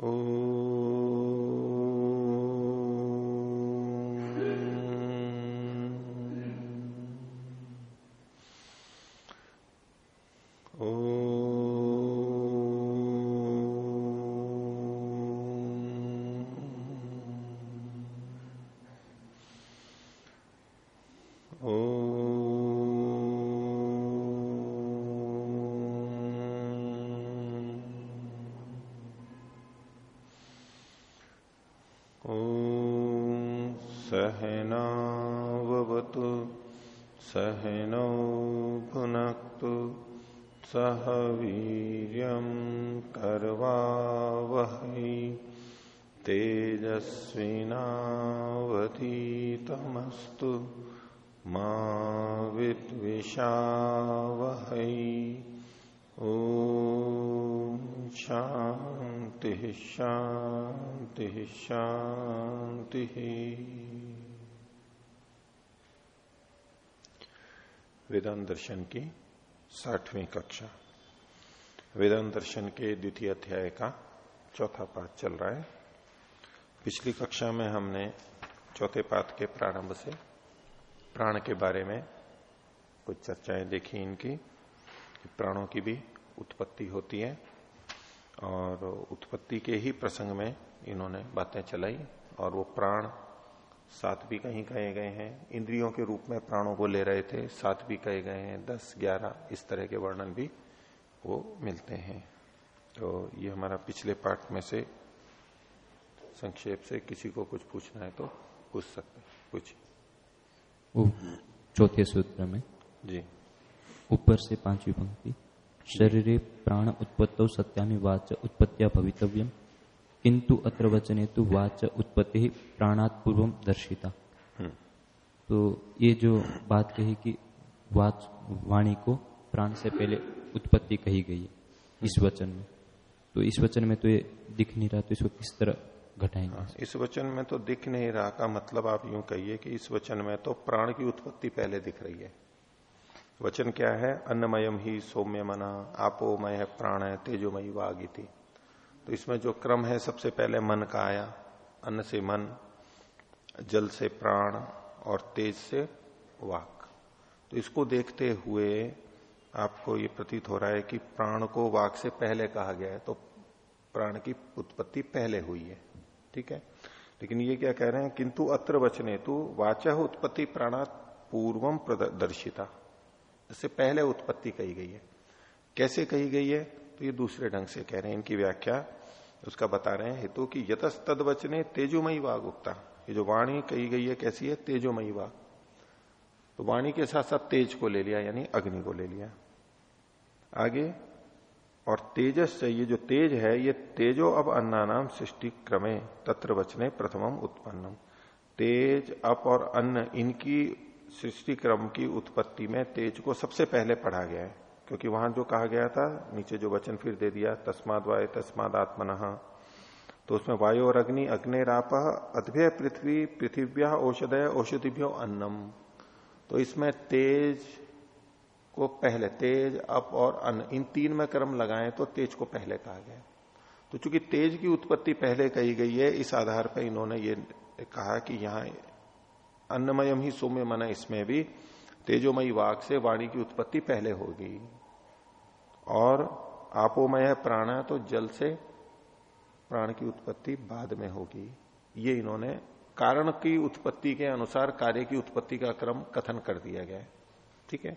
सहनावतु शांति वेदांत दर्शन की साठवीं कक्षा। वेदांत दर्शन के द्वितीय अध्याय का चौथा पाठ चल रहा है। पिछली कक्षा में हमने चौथे पाठ के प्रारंभ से प्राण के बारे में कुछ चर्चाएँ देखी इनकी। प्राणों की भी उत्पत्ति होती है। और उत्पत्ति के ही प्रसंग में इन्होंने बातें चलाई और वो प्राण सात भी कहीं कहे गए हैं। इंद्रियों के रूप में प्राणों को ले रहे थे सात भी कहे गए हैं। दस ग्यारह इस तरह के वर्णन भी वो मिलते हैं। तो ये हमारा पिछले पाठ में से संक्षेप से किसी को कुछ पूछना है तो पूछ सकते कुछ। चौथे सूत्र में। जी। ऊपर से पांचवी पंक्ति। शरीर प्राण उत्पत्त सत्यामी वाच उत्पत्तिया भवितव्यम। किंतु अत्र वचने तो वाच उत्पत्ति प्राणात पूर्व दर्शिता। हम्म। तो ये जो बात कही कि वाच वाणी को प्राण से पहले उत्पत्ति कही गई है इस वचन में। तो इस वचन में तो ये दिख नहीं रहा तो इसको किस तरह घटाएँगे? हाँ, इस वचन में तो दिख नहीं रहा का मतलब आप यूँ कहिए कि इस वचन में तो प्राण की उत्पत्ति पहले दिख रही है। वचन क्या है? अन्नमयम ही सौम्य मना आपोमय प्राण है तेजोमयी वागी थी तो इसमें जो क्रम है, सबसे पहले मन का आया। अन्न से मन, जल से प्राण और तेज से वाक। तो इसको देखते हुए आपको ये प्रतीत हो रहा है कि प्राण को वाक से पहले कहा गया है तो प्राण की उत्पत्ति पहले हुई है। ठीक है? लेकिन ये क्या कह रहे हैं? किंतु अत्र वचने तो वाच उत्पत्ति प्राणात पूर्वम प्रदर्शिता। इससे पहले उत्पत्ति कही गई है। कैसे कही गई है? तो ये दूसरे ढंग से कह रहे हैं, इनकी व्याख्या उसका बता रहे हैं। हेतु की यतस वचने तेजोमयी वाग उगता ये जो वाणी कही गई है, कैसी है? तेजोमयी वाग। तो वाणी के साथ साथ तेज को ले लिया, यानी अग्नि को ले लिया। आगे, और तेजस ये जो तेज है, ये तेजो अब अन्ना नाम सृष्टि क्रमे, तत्र वचने प्रथमम उत्पन्नम। तेज, अप और अन्न, इनकी सृष्टि क्रम की उत्पत्ति में तेज को सबसे पहले पढ़ा गया है, क्योंकि वहाँ जो कहा गया था, नीचे जो वचन फिर दे दिया तस्माद वाय तस्माद आत्मन तो उसमें वायु और अग्नि अग्निराप अद्भय पृथ्वी, पृथिव्या औषधय, औषधिभ्यो अन्नम। तो इसमें तेज को पहले, तेज, अप और अन्न, इन तीन में क्रम लगाएँ तो तेज को पहले कहा गया तो चूँकि तेज की उत्पत्ति पहले कही गई है, इस आधार पर इन्होंने ये कहा कि यहाँ अन्नमयम ही सौम्य मना इसमें भी, तेजोमयी वाक से वाणी की उत्पत्ति पहले होगी। और आपोमय प्राण है तो जल से प्राण की उत्पत्ति बाद में होगी। ये इन्होंने कारण की उत्पत्ति के अनुसार कार्य की उत्पत्ति का क्रम कथन कर दिया गया है। ठीक है?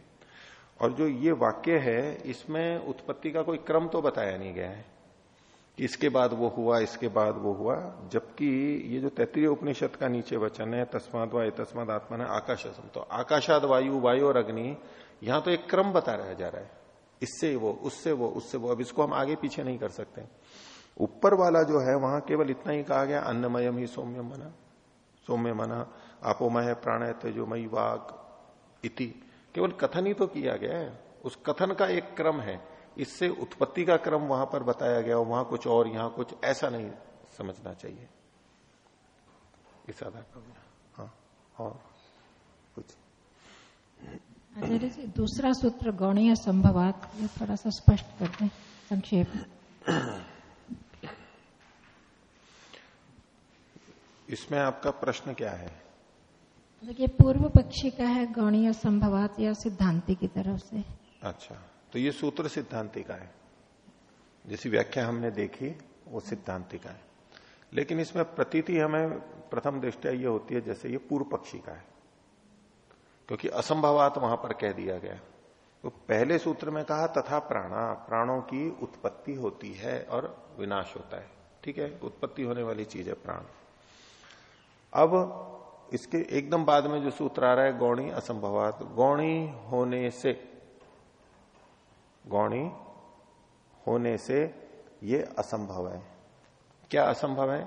और जो ये वाक्य है, इसमें उत्पत्ति का कोई क्रम तो बताया नहीं गया है। इसके बाद वो हुआ, इसके बाद वो हुआ, जबकि ये जो तैतरीय उपनिषद का नीचे वचन है, तस्माद वायु तस्माद आत्मा है आकाशम तो आकाशाद वायु वायु और अग्नि, यहाँ तो एक क्रम बता बताया जा रहा है। इससे वो, उससे वो उससे वो। अब इसको हम आगे पीछे नहीं कर सकते। ऊपर वाला जो है, वहाँ केवल इतना ही कहा गया, अन्नमयम ही सौम्य मना। सौम्य मना आपोमय प्राण तेजोमयी वाग इति। केवल कथन ही तो किया गया है। उस कथन का एक क्रम है। इससे उत्पत्ति का क्रम वहाँ पर बताया गया वहाँ कुछ और यहाँ कुछ ऐसा नहीं समझना चाहिए। इस आधार पर हाँ और कुछ। आचार्य जी दूसरा सूत्र गौणीय संभवात थोड़ा सा स्पष्ट कर दें संक्षेप इसमें आपका प्रश्न क्या है? देखिए पूर्व पक्षी का है गौणीय संभवात या सिद्धांति की तरफ़ से। अच्छा। तो ये सूत्र सिद्धांति का है। जैसी व्याख्या हमने देखी, वो सिद्धांति का है। लेकिन इसमें प्रतीति हमें प्रथम दृष्टिया ये होती है, जैसे ये पूर्व पक्षी का है। क्योंकि असंभवात वहाँ पर कह दिया गया। तो पहले सूत्र में कहा, तथा प्राणा, प्राणों की उत्पत्ति होती है और विनाश होता है। ठीक है? उत्पत्ति होने वाली चीज़ है प्राण। अब इसके एकदम बाद में जो सूत्र आ रहा है, गौणी असंभवात। गौणी होने से गौणी होने से ये असंभव है। क्या असंभव है?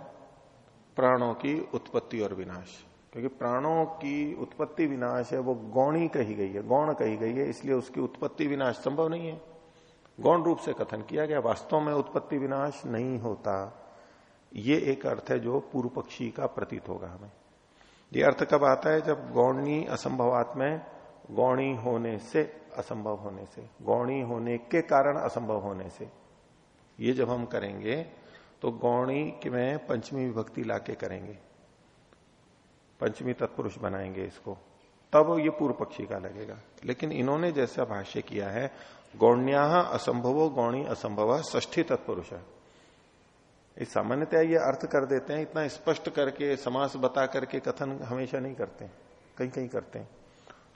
प्राणों की उत्पत्ति और विनाश। क्योंकि प्राणों की उत्पत्ति विनाश है, वो गौणी कही गई है, गौण कही गई है, इसलिए उसकी उत्पत्ति विनाश संभव नहीं है। गौण रूप से कथन किया गया, वास्तव में उत्पत्ति विनाश नहीं होता। ये एक अर्थ है जो पूर्व पक्षी का प्रतीत होगा हमें। ये अर्थ कब आता है? जब गौणी असंभवात गौणी होने से असंभव होने से, गौणी होने के कारण असंभव होने से। ये जब हम करेंगे तो गौणी में पंचमी विभक्ति लाके करेंगे। पंचमी तत्पुरुष बनाएँगे इसको। तब ये पूर्व पक्षी का लगेगा। लेकिन इन्होंने जैसा भाष्य किया है, गौण्या असंभवो, गौणी असंभव ष्ठी तत्पुरुष। है इस सामान्यतः ये अर्थ कर देते हैं, इतना स्पष्ट करके, समास बता करके कथन हमेशा नहीं करते। कहीं कहीं करते हैं।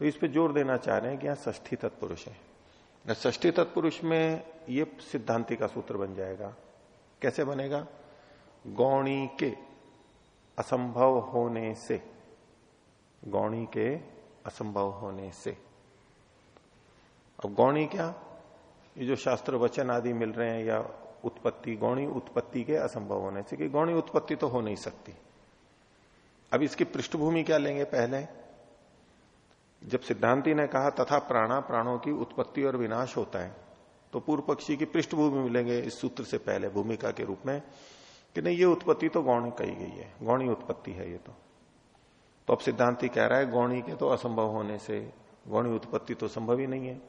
तो इस पे ज़ोर देना चाह रहे हैं कि यहाँ ष्ठी तत्पुरुष है। ष्ठी तत्पुरुष में ये सिद्धांति का सूत्र बन जाएगा। कैसे बनेगा? गौणी के असंभव होने से। गौणी के असंभव होने से। अब गौणी क्या? ये जो शास्त्र वचन आदि मिल रहे हैं या उत्पत्ति, गौणी उत्पत्ति के असंभव होने से, कि गौणी उत्पत्ति तो हो नहीं सकती। अब इसकी पृष्ठभूमि क्या लेंगे पहले? जब सिद्धांति ने कहा, तथा प्राणा प्राणों की उत्पत्ति और विनाश होता है तो पूर्व पक्षी की पृष्ठभूमि मिलेंगे इस सूत्र से पहले, भूमिका के रूप में, कि नहीं, ये उत्पत्ति तो गौणी कही गई है, गौणी उत्पत्ति है ये तो। तो अब सिद्धांति कह रहा है, गौणी के तो असंभव होने से गौणी उत्पत्ति तो संभव ही नहीं है।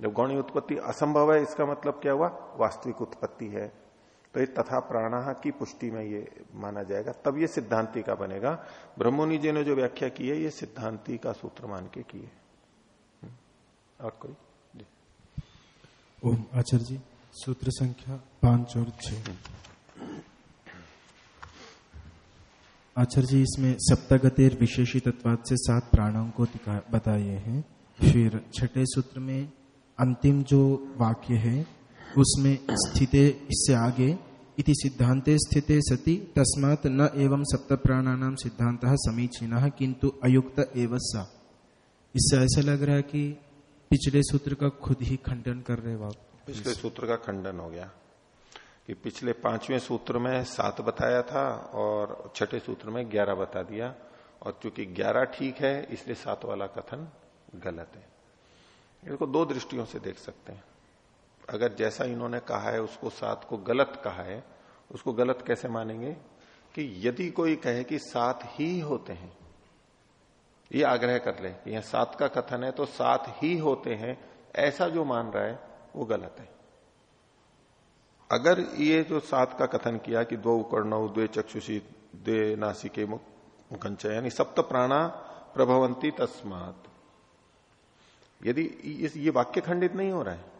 जब गौणी उत्पत्ति असंभव है, इसका मतलब क्या हुआ? वास्तविक उत्पत्ति है। तो ये तथा प्राणा की पुष्टि में ये माना जाएगा। तब ये सिद्धांति का बनेगा। ब्रह्मोनि जी ने जो व्याख्या की है ये सिद्धांति का सूत्र मान के की है हम्म। और कोई? ओम आचार्य जी सूत्र संख्या पाँच और छ आचार्य जी इसमें सप्तागतेर विशेषी तत्वाद से सात प्राणों को बताए हैं। फिर छठे सूत्र में अंतिम जो वाक्य है उसमें स्थिते इससे आगे इति सिद्धांते स्थिते सति, तस्मात न एवं सप्त प्राणानाम सिद्धांत समीचीन किंतु अयुक्त एवं सा। इससे ऐसा लग रहा है कि पिछले सूत्र का खुद ही खंडन कर रहे वाक पिछले सूत्र का खंडन हो गया। कि पिछले पाँचवें सूत्र में सात बताया था और छठे सूत्र में ग्यारह बता दिया। और चूँकि ग्यारह ठीक है, इसलिए सात वाला कथन गलत है। इसको दो दृष्टियों से देख सकते हैं। अगर जैसा इन्होंने कहा है, उसको सात को गलत कहा है, उसको गलत कैसे मानेंगे? कि यदि कोई कहे कि सात ही होते हैं, ये आग्रह कर ले यह सात का कथन है तो सात ही होते हैं, ऐसा जो मान रहा है, वो गलत है। अगर ये जो सात का कथन किया कि दो उकर्ण द्वे चक्षुषी, द्वे नासिके मुखंच, यानी सप्त प्राणा प्रभवंती तस्मात। यदि ये वाक्य खंडित नहीं हो रहा है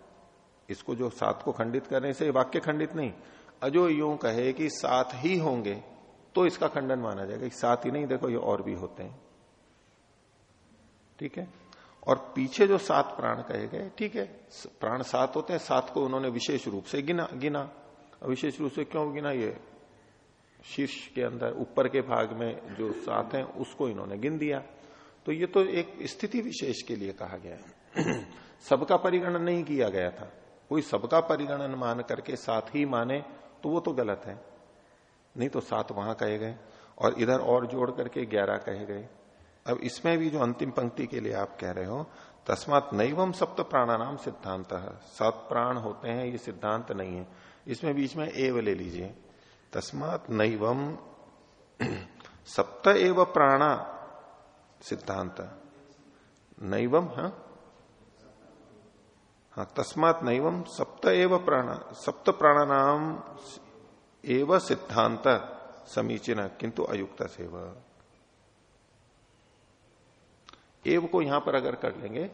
इसको जो सात को खंडित करने से वाक्य खंडित नहीं। अजो यूँ कहे कि सात ही होंगे तो इसका खंडन माना जाएगा कि सात ही नहीं, देखो ये और भी होते हैं। ठीक है? और पीछे जो सात प्राण कहे गए, ठीक है प्राण सात होते हैं, सात को उन्होंने विशेष रूप से गिना गिना। विशेष रूप से क्यों गिना ये? शीर्ष के अंदर, ऊपर के भाग में जो सात हैं, उसको इन्होंने गिन दिया। तो ये तो एक स्थिति विशेष के लिए कहा गया है। सबका परिगणन नहीं किया गया था। कोई सबका परिगणन मान करके साथ ही माने तो वो तो गलत है। नहीं तो सात वहाँ कहे गए और इधर और जोड़ करके ग्यारह कहे गए। अब इसमें भी जो अंतिम पंक्ति के लिए आप कह रहे हो, तस्मात नैवम सप्त प्राणानाम सिद्धांत। है सात प्राण होते हैं, ये सिद्धांत नहीं है। इसमें बीच में एव ले लीजिए। तस्मात नैवम सप्त एव प्राणा सिद्धांत। नैवम हा? हाँ तस्मात नैवम सप्त एव प्राण, सप्त प्राणानाम एव सिद्धांत समीचीन, किंतु अयुक्त सेव। एव को यहाँ पर अगर कर लेंगे,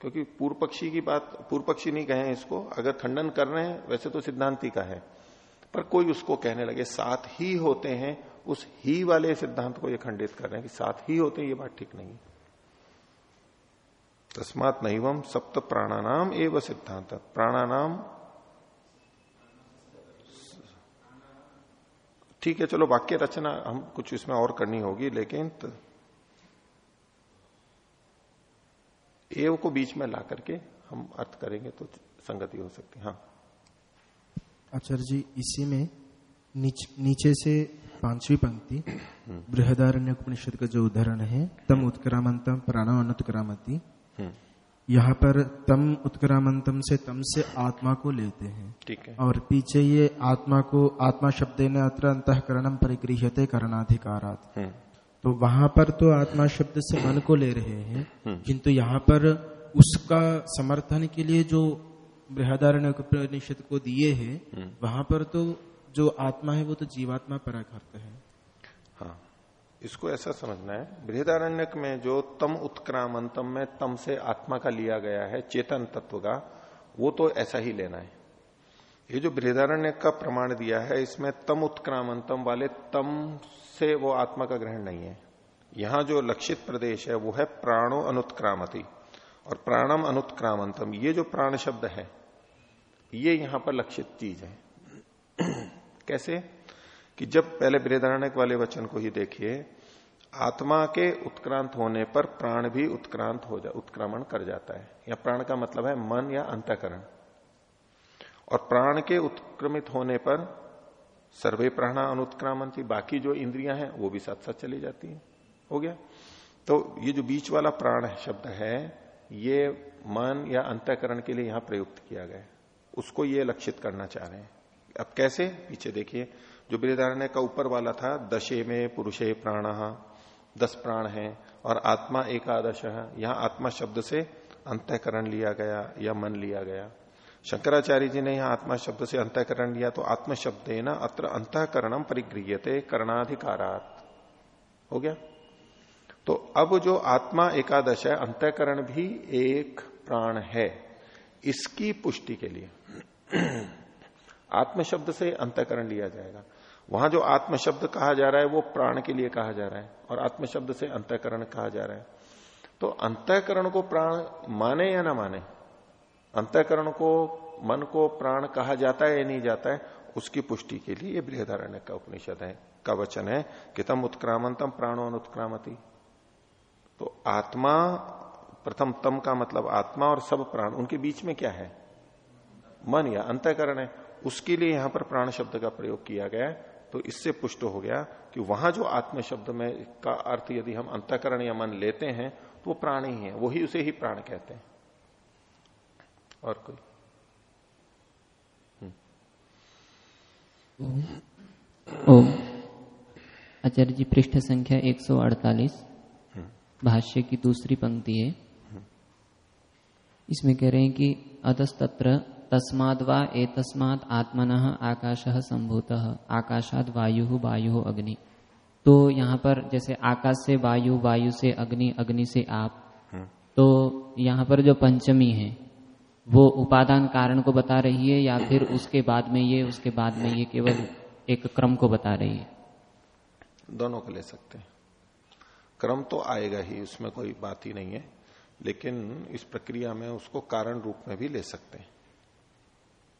क्योंकि पूर्व पक्षी की बात पूर्व पक्षी नहीं कहे इसको, अगर खंडन कर रहे हैं, वैसे तो सिद्धांति का है। पर कोई उसको कहने लगे, साथ ही होते हैं, उस ही वाले सिद्धांत को ये खंडित कर रहे हैं कि साथ ही होते हैं, ये बात ठीक नहीं तस्मात नैवम सप्त प्राणानाम एवं सिद्धांत। प्राणानाम ठीक है चलो वाक्य रचना हम कुछ इसमें और करनी होगी लेकिन एव को बीच में ला करके हम अर्थ करेंगे तो संगति हो सकती हाँ। आचार्य जी इसी में नीच, नीचे से पांचवी पंक्ति बृहदारण्य उपनिषद का जो उदाहरण है तम उत्क्रामंतम प्राणो अनुत्क्रामती यहाँ पर तम उत्क्रामंतम से तम से आत्मा को लेते हैं ठीक है और पीछे ये आत्मा को आत्मा शब्द ने अत्र अंतकरणम परिगृहते करणाधिकारात हम्म। तो वहाँ पर तो आत्मा शब्द से मन को ले रहे हैं हम्म। किंतु यहाँ पर उसका समर्थन के लिए जो बृहदारण्य उपनिषद को दिए हैं हम्म। वहाँ पर तो जो आत्मा है वो तो जीवात्मा है हाँ इसको ऐसा समझना है। बृहदारण्यक में जो तम उत्क्रामंतम में तम से आत्मा का लिया गया है, चेतन तत्व का, वो तो ऐसा ही लेना है। ये जो बृहदारण्य का प्रमाण दिया है, इसमें तम उत्क्रामंतम वाले तम से वो आत्मा का ग्रहण नहीं है। यहाँ जो लक्षित प्रदेश है, वो है प्राणो अनुत्क्रामती। और प्राणम अनुत्क्रामंतम, ये जो प्राण शब्द है, ये यहाँ पर लक्षित चीज़ है। कैसे? कि जब पहले बृहदारण्य वाले वचन को ही देखिए, आत्मा के उत्क्रांत होने पर प्राण भी उत्क्रांत हो जा, उत्क्रमण कर जाता है। या प्राण का मतलब है मन या अंतकरण। और प्राण के उत्क्रमित होने पर सर्वे प्राणा अनुत्क्रामंती, बाकी जो इंद्रियाँ हैं, वो भी साथ साथ चली जाती हैं। हो गया? तो ये जो बीच वाला प्राण शब्द है, ये मन या अंतकरण के लिए यहाँ प्रयुक्त किया गया उसको ये लक्षित करना चाह रहे हैं। अब कैसे? पीछे देखिए। जो बृहदारण्य का ऊपर वाला था, दशे में पुरुषे प्राण, दस प्राण है और आत्मा एकादश है। यहाँ आत्मा शब्द से अंतकरण लिया गया या मन लिया गया। शंकराचार्य जी ने यहाँ आत्मा शब्द से अंतकरण लिया तो आत्म शब्द है ना अत्र अंतकरणम परिगृहते करणाधिकारात। हो गया? तो अब जो आत्मा एकादश है, अंतकरण भी एक प्राण है इसकी पुष्टि के लिए। आत्म शब्द से अंतकरण लिया जाएगा। वहाँ जो आत्म शब्द कहा जा रहा है, वो प्राण के लिए कहा जा रहा है और आत्म शब्द से अंतकरण कहा जा रहा है। तो अंतकरण को प्राण माने या ना माने? अंतकरण को, मन को प्राण कहा जाता है या नहीं जाता है, उसकी पुष्टि के लिए ये बृहदारण्य का उपनिषद है, का वचन है कि तम उत्क्रामंतम प्राणो अनुत्क्रामती। तो आत्मा, प्रथम तम का मतलब आत्मा और सब प्राण, उनके बीच में क्या है? मन या अंतकरण है। उसके लिए यहाँ पर प्राण शब्द का प्रयोग किया गया तो इससे पुष्ट हो गया कि वहाँ जो आत्म शब्द में का अर्थ यदि हम अंतकरण या मन लेते हैं तो वो प्राण ही है वही उसे ही प्राण कहते हैं। और कोई? आचार्य जी पृष्ठ संख्या 148 भाष्य की दूसरी पंक्ति है। इसमें कह रहे हैं कि अतस्तत्र तस्माद वा ए तस्माद आत्मन आकाश संभूत आकाशाद वायु वायु अग्नि। तो यहाँ पर जैसे आकाश से वायु वायु से अग्नि अग्नि से आप। तो यहाँ पर जो पंचमी है वो उपादान कारण को बता रही है या फिर उसके बाद में ये उसके बाद में ये केवल एक क्रम को बता रही है? दोनों को ले सकते हैं। क्रम तो आएगा ही उसमें कोई बात ही नहीं है लेकिन इस प्रक्रिया में उसको कारण रूप में भी ले सकते हैं।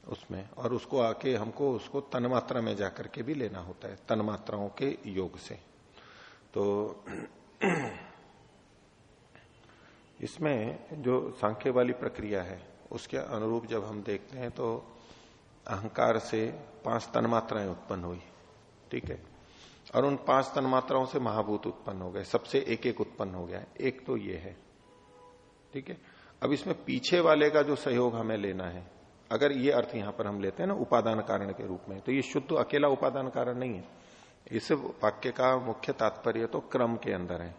उसमें। और उसको आके हमको उसको तन्मात्रा में जाकर के भी लेना होता है, तन्मात्राओं के योग से। तो इसमें जो सांख्य वाली प्रक्रिया है, उसके अनुरूप जब हम देखते हैं तो अहंकार से पाँच तन्मात्राएँ उत्पन्न हुई। ठीक है? और उन पाँच तन्मात्राओं से महाभूत उत्पन्न हो गए। सबसे एक एक उत्पन्न हो गया। एक तो ये है। ठीक है? अब इसमें पीछे वाले का जो सहयोग हमें लेना है अगर ये अर्थ यहाँ पर हम लेते हैं ना उपादान कारण के रूप में तो ये शुद्ध अकेला उपादान कारण नहीं है। इस वाक्य का मुख्य तात्पर्य तो क्रम के अंदर है।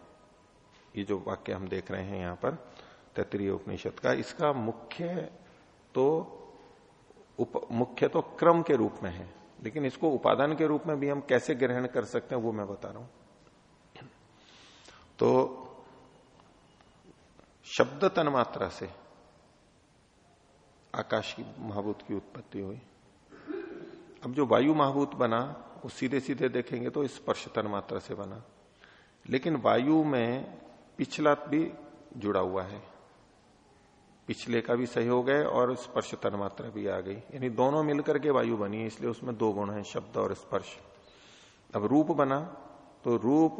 ये जो वाक्य हम देख रहे हैं यहाँ पर तैतरीय उपनिषद का इसका मुख्य तो उप, मुख्य तो क्रम के रूप में है। लेकिन इसको उपादान के रूप में भी हम कैसे ग्रहण कर सकते हैं वो मैं बता रहा हूँ। तो शब्द तन्मात्रा से आकाश की महाभूत की उत्पत्ति हुई। अब जो वायु महाभूत बना, वो सीधे सीधे देखेंगे तो स्पर्श तन्मात्रा से बना। लेकिन वायु में पिछला भी जुड़ा हुआ है। पिछले का भी सहयोग है और स्पर्श तन्मात्रा भी आ गई। यानी दोनों मिलकर के वायु बनी इसलिए उसमें दो गुण है, शब्द और स्पर्श। अब रूप बना तो रूप,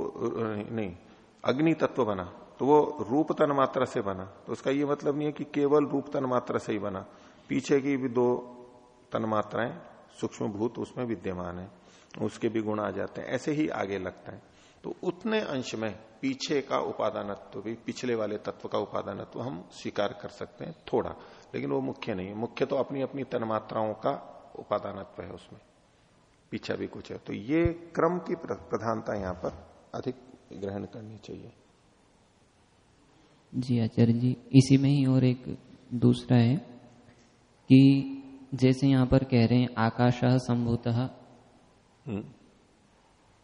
नहीं, अग्नि तत्व बना। तो वो रूप तन मात्रा से बना। तो उसका ये मतलब नहीं है कि केवल रूप तन मात्रा से ही बना। पीछे की भी दो तन मात्राएँ, सूक्ष्म भूत, उसमें विद्यमान है। उसके भी गुण आ जाते हैं। ऐसे ही आगे लगता है। तो उतने अंश में पीछे का उपादानत्व भी, पिछले वाले तत्व का उपादानत्व हम स्वीकार कर सकते हैं थोड़ा। लेकिन वो मुख्य नहीं है। मुख्य तो अपनी अपनी तन्मात्राओं का उपादानत्व है उसमें। पीछा भी कुछ है। तो ये क्रम की प्रधानता यहाँ पर अधिक ग्रहण करनी चाहिए। जी आचार्य जी इसी में ही और एक दूसरा है कि जैसे यहाँ पर कह रहे हैं आकाश संभूत हम्म।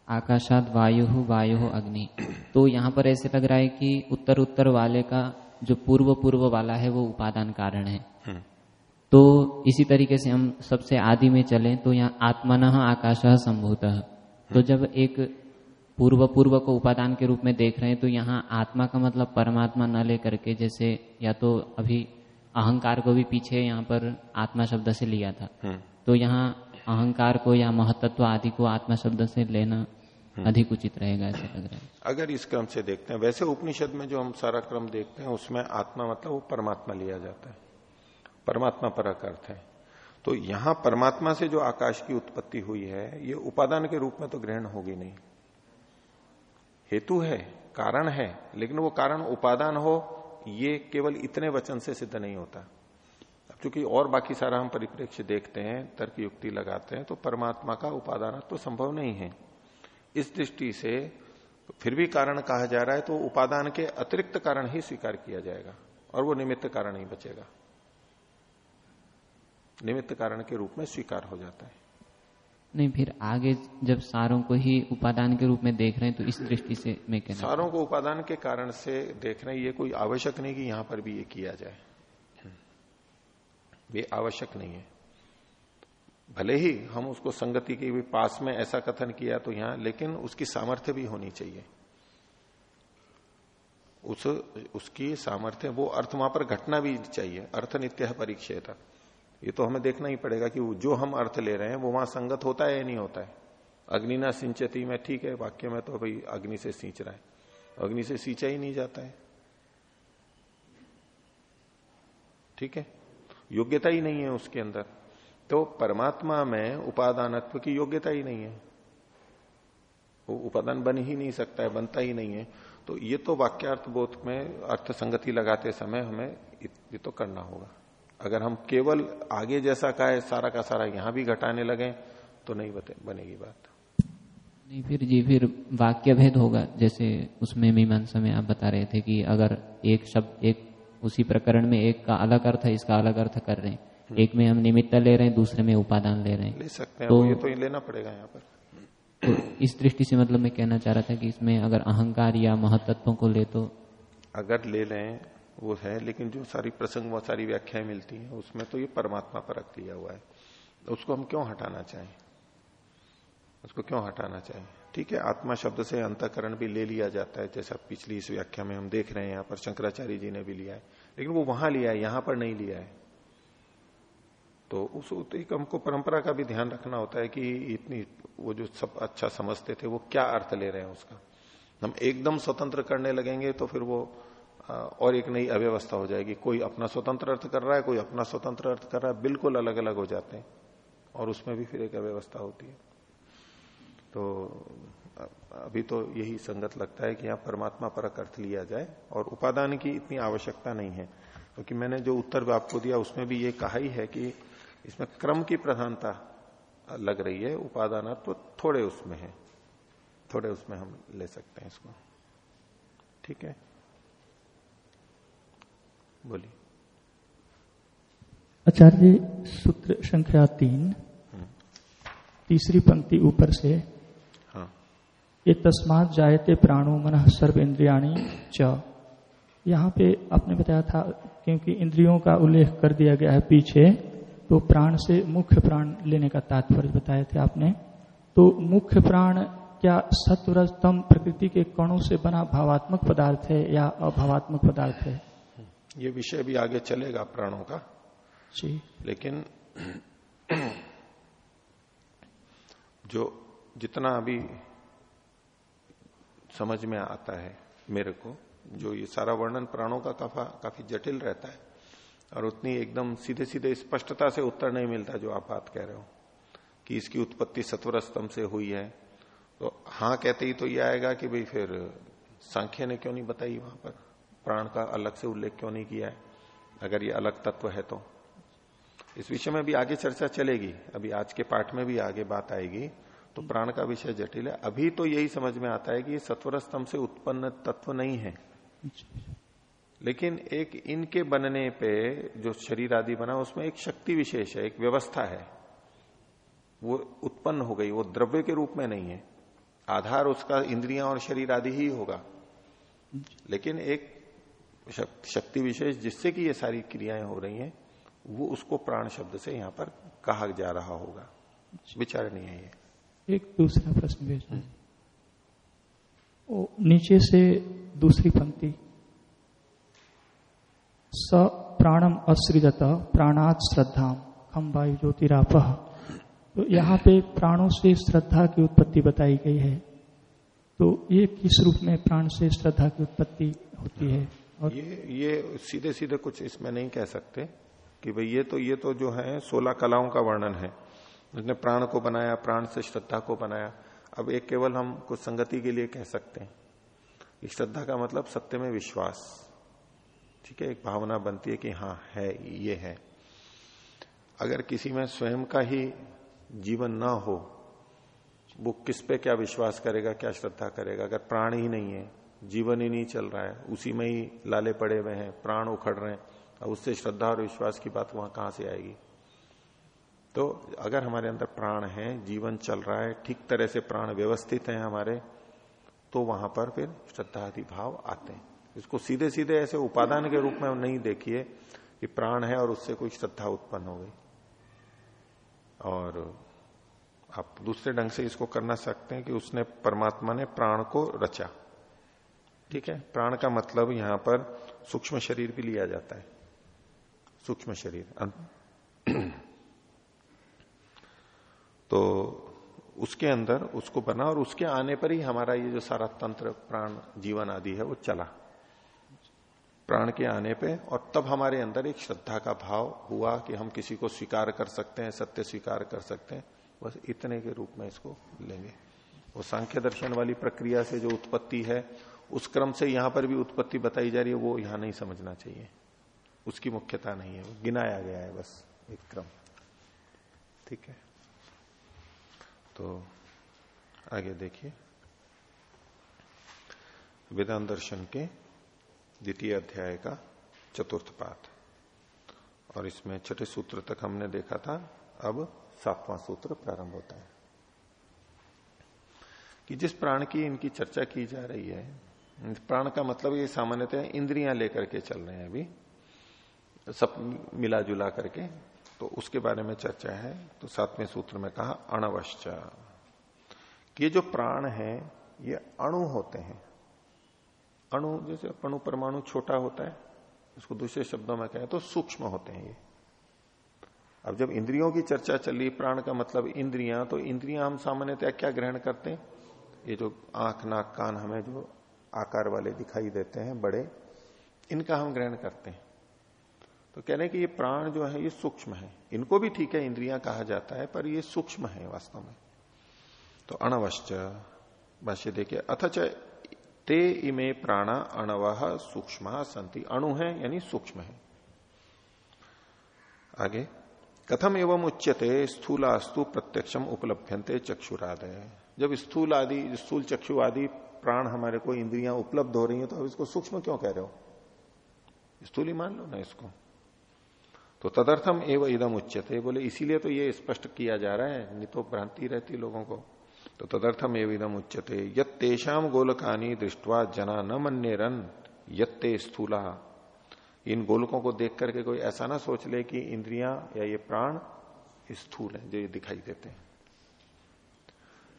आकाशात वायु वायु अग्नि तो यहाँ पर ऐसे लग रहा है कि उत्तर उत्तर वाले का जो पूर्व पूर्व वाला है वो उपादान कारण है हम्म। तो इसी तरीके से हम सबसे आदि में चलें तो यहाँ आत्मन आकाश संभूत तो हम्म। जब एक पूर्व पूर्व को उपादान के रूप में देख रहे हैं तो यहाँ आत्मा का मतलब परमात्मा न लेकर के जैसे या तो अभी अहंकार को भी पीछे यहाँ पर आत्मा शब्द से लिया था। हम्म। तो यहाँ अहंकार को या महत्व आदि को आत्मा शब्द से लेना हम्म। अधिक उचित रहेगा ऐसा लग रहा है। अगर इस क्रम से देखते हैं वैसे उपनिषद में जो हम सारा क्रम देखते हैं उसमें आत्मा मतलब वो परमात्मा लिया जाता है। परमात्मा परक अर्थ है। तो यहाँ परमात्मा से जो आकाश की उत्पत्ति हुई है ये उपादान के रूप में तो ग्रहण होगी नहीं। हेतु है, कारण है, लेकिन वो कारण उपादान हो, ये केवल इतने वचन से सिद्ध नहीं होता। अब चूँकि और बाकी सारा हम परिप्रेक्ष्य देखते हैं, तर्क युक्ति लगाते हैं तो परमात्मा का उपादान तो संभव नहीं है। इस दृष्टि से फिर भी कारण कहा जा रहा है तो उपादान के अतिरिक्त कारण ही स्वीकार किया जाएगा, और वो निमित्त कारण ही बचेगा। निमित्त कारण के रूप में स्वीकार हो जाता है। नहीं, फिर आगे जब सारों को ही उपादान के रूप में देख रहे हैं तो इस दृष्टि से मैं कहना सारों को उपादान के कारण से देख रहे हैं, ये कोई आवश्यक नहीं कि यहाँ पर भी ये किया जाए। ये आवश्यक नहीं है। भले ही हम उसको संगति के भी पास में ऐसा कथन किया तो यहाँ, लेकिन उसकी सामर्थ्य भी होनी चाहिए। उस, उसकी सामर्थ्य, वो अर्थ वहाँ पर घटना भी चाहिए। अर्थ नित्य परीक्षेता। ये तो हमें देखना ही पड़ेगा कि जो हम अर्थ ले रहे हैं, वो वहाँ संगत होता है या नहीं होता है। अग्नि ना सिंचती, में ठीक है, वाक्य में तो भाई अग्नि से सींच रहा है। अग्नि से सींचा ही नहीं जाता है। ठीक है? योग्यता ही नहीं है उसके अंदर। तो परमात्मा में उपादानत्व की योग्यता ही नहीं है। वो उपादान बन ही नहीं सकता है, बनता ही नहीं है। तो ये तो वाक्यार्थ बोध में अर्थ संगति लगाते समय हमें ये तो करना होगा। अगर हम केवल आगे जैसा का है सारा का सारा यहाँ भी घटाने लगे तो नहीं बनेगी बात। नहीं फिर जी फिर वाक्य भेद होगा। जैसे उसमें मीमांसा में आप बता रहे थे कि अगर एक शब्द एक उसी प्रकरण में एक का अलग अर्थ है इसका अलग अर्थ कर रहे हैं। हम्म। एक में हम निमित्त ले रहे हैं दूसरे में उपादान ले रहे हैं। ले सकते हैं तो ये तो ये लेना पड़ेगा यहाँ पर। तो इस दृष्टि से मतलब मैं कहना चाह रहा था कि इसमें अगर अहंकार या महत्वों को ले तो अगर ले लें वो है, लेकिन जो सारी प्रसंग वो सारी व्याख्याएँ मिलती हैं, उसमें तो ये परमात्मा पर रख दिया हुआ है। तो उसको हम क्यों हटाना चाहें? उसको क्यों हटाना चाहें? ठीक है, आत्मा शब्द से अंतकरण भी ले लिया जाता है, जैसा पिछली इस व्याख्या में हम देख रहे हैं, यहाँ पर शंकराचार्य जी ने भी लिया है। लेकिन वो वहाँ लिया है, यहाँ पर नहीं लिया है। तो उस, एक हमको परंपरा का भी ध्यान रखना होता है कि इतनी, वो जो सब अच्छा समझते थे, वो क्या अर्थ ले रहे हैं उसका? हम एकदम स्वतंत्र करने लगेंगे तो फिर वो और एक नई अव्यवस्था हो जाएगी। कोई अपना स्वतंत्र अर्थ कर रहा है, कोई अपना स्वतंत्र अर्थ कर रहा है, बिल्कुल अलग अलग हो जाते हैं। और उसमें भी फिर एक अव्यवस्था होती है। तो अभी तो यही संगत लगता है कि यहाँ परमात्मा परक अर्थ लिया जाए, और उपादान की इतनी आवश्यकता नहीं है। क्योंकि तो मैंने जो उत्तर आपको दिया, उसमें भी ये कहा ही है कि इसमें क्रम की प्रधानता लग रही है उपादान तो थोड़े उसमें है। थोड़े उसमें हम ले सकते हैं इसको। ठीक है? बोलिए। आचार्य सूत्र संख्या तीन तीसरी पंक्ति ऊपर से हाँ। ये तस्मात जायते प्राणो मन सर्व इंद्रियाणी च। यहाँ पे आपने बताया था क्योंकि इंद्रियों का उल्लेख कर दिया गया है पीछे तो प्राण से मुख्य प्राण लेने का तात्पर्य बताए थे आपने। तो मुख्य प्राण क्या सत्वरतम प्रकृति के कणों से बना भावात्मक पदार्थ है या अभावात्मक पदार्थ है? ये विषय भी आगे चलेगा प्राणों का। जी। लेकिन जो जितना अभी समझ में आता है मेरे को जो ये सारा वर्णन प्राणों का काफा काफ़ी जटिल रहता है और उतनी एकदम सीधे सीधे स्पष्टता से उत्तर नहीं मिलता जो आप बात कह रहे हो कि इसकी उत्पत्ति सत्वर स्तंभ से हुई है तो हाँ कहते ही तो ये आएगा कि भाई फिर सांख्य ने क्यों नहीं बताई वहाँ पर? प्राण का अलग से उल्लेख क्यों नहीं किया है? अगर ये अलग तत्व है तो। इस विषय में भी आगे चर्चा चलेगी। अभी आज के पाठ में भी आगे बात आएगी। तो प्राण का विषय जटिल है। अभी तो यही समझ में आता है कि सत्वर स्तंभ से उत्पन्न तत्व नहीं है। लेकिन एक इनके बनने पे जो शरीर आदि बना, उसमें एक शक्ति विशेष है, एक व्यवस्था है। वो उत्पन्न हो गई, वो द्रव्य के रूप में नहीं है। आधार उसका इंद्रियाँ और शरीर आदि ही होगा। लेकिन एक शक्ति विशेष जिससे कि ये सारी क्रियाएँ हो रही हैं वो उसको प्राण शब्द से यहाँ पर कहा जा रहा होगा। विचार नहीं है ये। एक दूसरा प्रश्न भेजना ओ नीचे से दूसरी पंक्ति। स प्राणम असृजत प्राणात श्रद्धा खम वायु ज्योतिराप। तो यहाँ पे प्राणों से श्रद्धा की उत्पत्ति बताई गई है। तो ये किस रूप में प्राण से श्रद्धा की उत्पत्ति होती है? और ये ये सीधे सीधे कुछ इसमें नहीं कह सकते कि भाई ये तो ये तो जो है सोलह कलाओं का वर्णन है। उसने प्राण को बनाया, प्राण से श्रद्धा को बनाया। अब एक केवल हम कुछ संगति के लिए कह सकते हैं। श्रद्धा का मतलब सत्य में विश्वास। ठीक है, एक भावना बनती है कि हाँ है, ये है। अगर किसी में स्वयं का ही जीवन ना हो, वो किस पे क्या विश्वास करेगा, क्या श्रद्धा करेगा? अगर प्राण ही नहीं है जीवन ही नहीं चल रहा है। उसी में ही लाले पड़े हुए हैं, प्राण उखड़ रहे हैं। अब उससे श्रद्धा और विश्वास की बात वहाँ कहाँ से आएगी? तो अगर हमारे अंदर प्राण है, जीवन चल रहा है, ठीक तरह से प्राण व्यवस्थित है हमारे तो वहाँ पर फिर श्रद्धा आदि भाव आते हैं। इसको सीधे सीधे ऐसे उपादान के रूप में नहीं देखिए कि प्राण है और उससे कोई श्रद्धा उत्पन्न हो गई। और आप दूसरे ढंग से इसको करना सकते हैं कि उसने परमात्मा ने प्राण को रचा। ठीक है? प्राण का मतलब यहाँ पर सूक्ष्म शरीर भी लिया जाता है। सूक्ष्म शरीर तो उसके अंदर उसको बना और उसके आने पर ही हमारा ये जो सारा तंत्र, प्राण, जीवन आदि है, वो चला। प्राण के आने पे और तब हमारे अंदर एक श्रद्धा का भाव हुआ कि हम किसी को स्वीकार कर सकते हैं, सत्य स्वीकार कर सकते हैं। बस इतने के रूप में इसको लेंगे। वो सांख्य दर्शन वाली प्रक्रिया से जो उत्पत्ति है उस क्रम से यहाँ पर भी उत्पत्ति बताई जा रही है, वो यहाँ नहीं समझना चाहिए। उसकी मुख्यता नहीं है गिनाया गया है बस एक क्रम। ठीक है? तो आगे देखिए। वेदांत दर्शन के द्वितीय अध्याय का चतुर्थ पाठ। और इसमें छठे सूत्र तक हमने देखा था, अब सातवां सूत्र प्रारंभ होता है। कि जिस प्राण की इनकी चर्चा की जा रही है प्राण का मतलब ये सामान्यतः इंद्रियाँ लेकर के चल रहे हैं अभी। सब मिला जुला करके। तो उसके बारे में चर्चा है। तो सातवें सूत्र में कहा, अणवश्च। ये जो प्राण है, ये अणु होते हैं। अणु जैसे अणु परमाणु छोटा होता है, उसको दूसरे शब्दों में कहें तो सूक्ष्म होते हैं ये। अब जब इंद्रियों की चर्चा चली प्राण का मतलब इंद्रियाँ तो इंद्रियाँ हम सामान्यतः क्या ग्रहण करते हैं? ये जो आँख, नाक, कान हमें जो आकार वाले दिखाई देते हैं, बड़े, इनका हम ग्रहण करते हैं। तो कह रहे हैं कि ये प्राण जो है, ये सूक्ष्म है। इनको भी ठीक है, इंद्रियाँ कहा जाता है, पर ये सूक्ष्म है वास्तव में। तो अणवश्च भाष्य देखिए अथच ते इमे प्राणा अणव सूक्ष्म संति, अणु है यानी सूक्ष्म है। आगे, कथम एवं उच्यते स्थूलास्तु प्रत्यक्षम उपलब्धते चक्षुरादय। जब स्थूल आदि, स्थूल चक्षु आदि प्राण हमारे को इंद्रियाँ उपलब्ध हो रही हैं तो अब इसको सूक्ष्म क्यों कह रहे हो? स्थूल मान लो ना इसको। तो तदर्थम एवं इदम उच्चते बोले, इसीलिए तो ये स्पष्ट किया जा रहा है, नहीं तो भ्रांति रहती लोगों को। तो तदर्थम एवं इदम उच्चते यत गोलकानी दृष्टवा जना न मन्य रन यत्ते स्थूला। इन गोलकों को देख करके कोई ऐसा ना सोच ले कि इंद्रियाँ या ये प्राण स्थूल है, जो ये दिखाई देते हैं।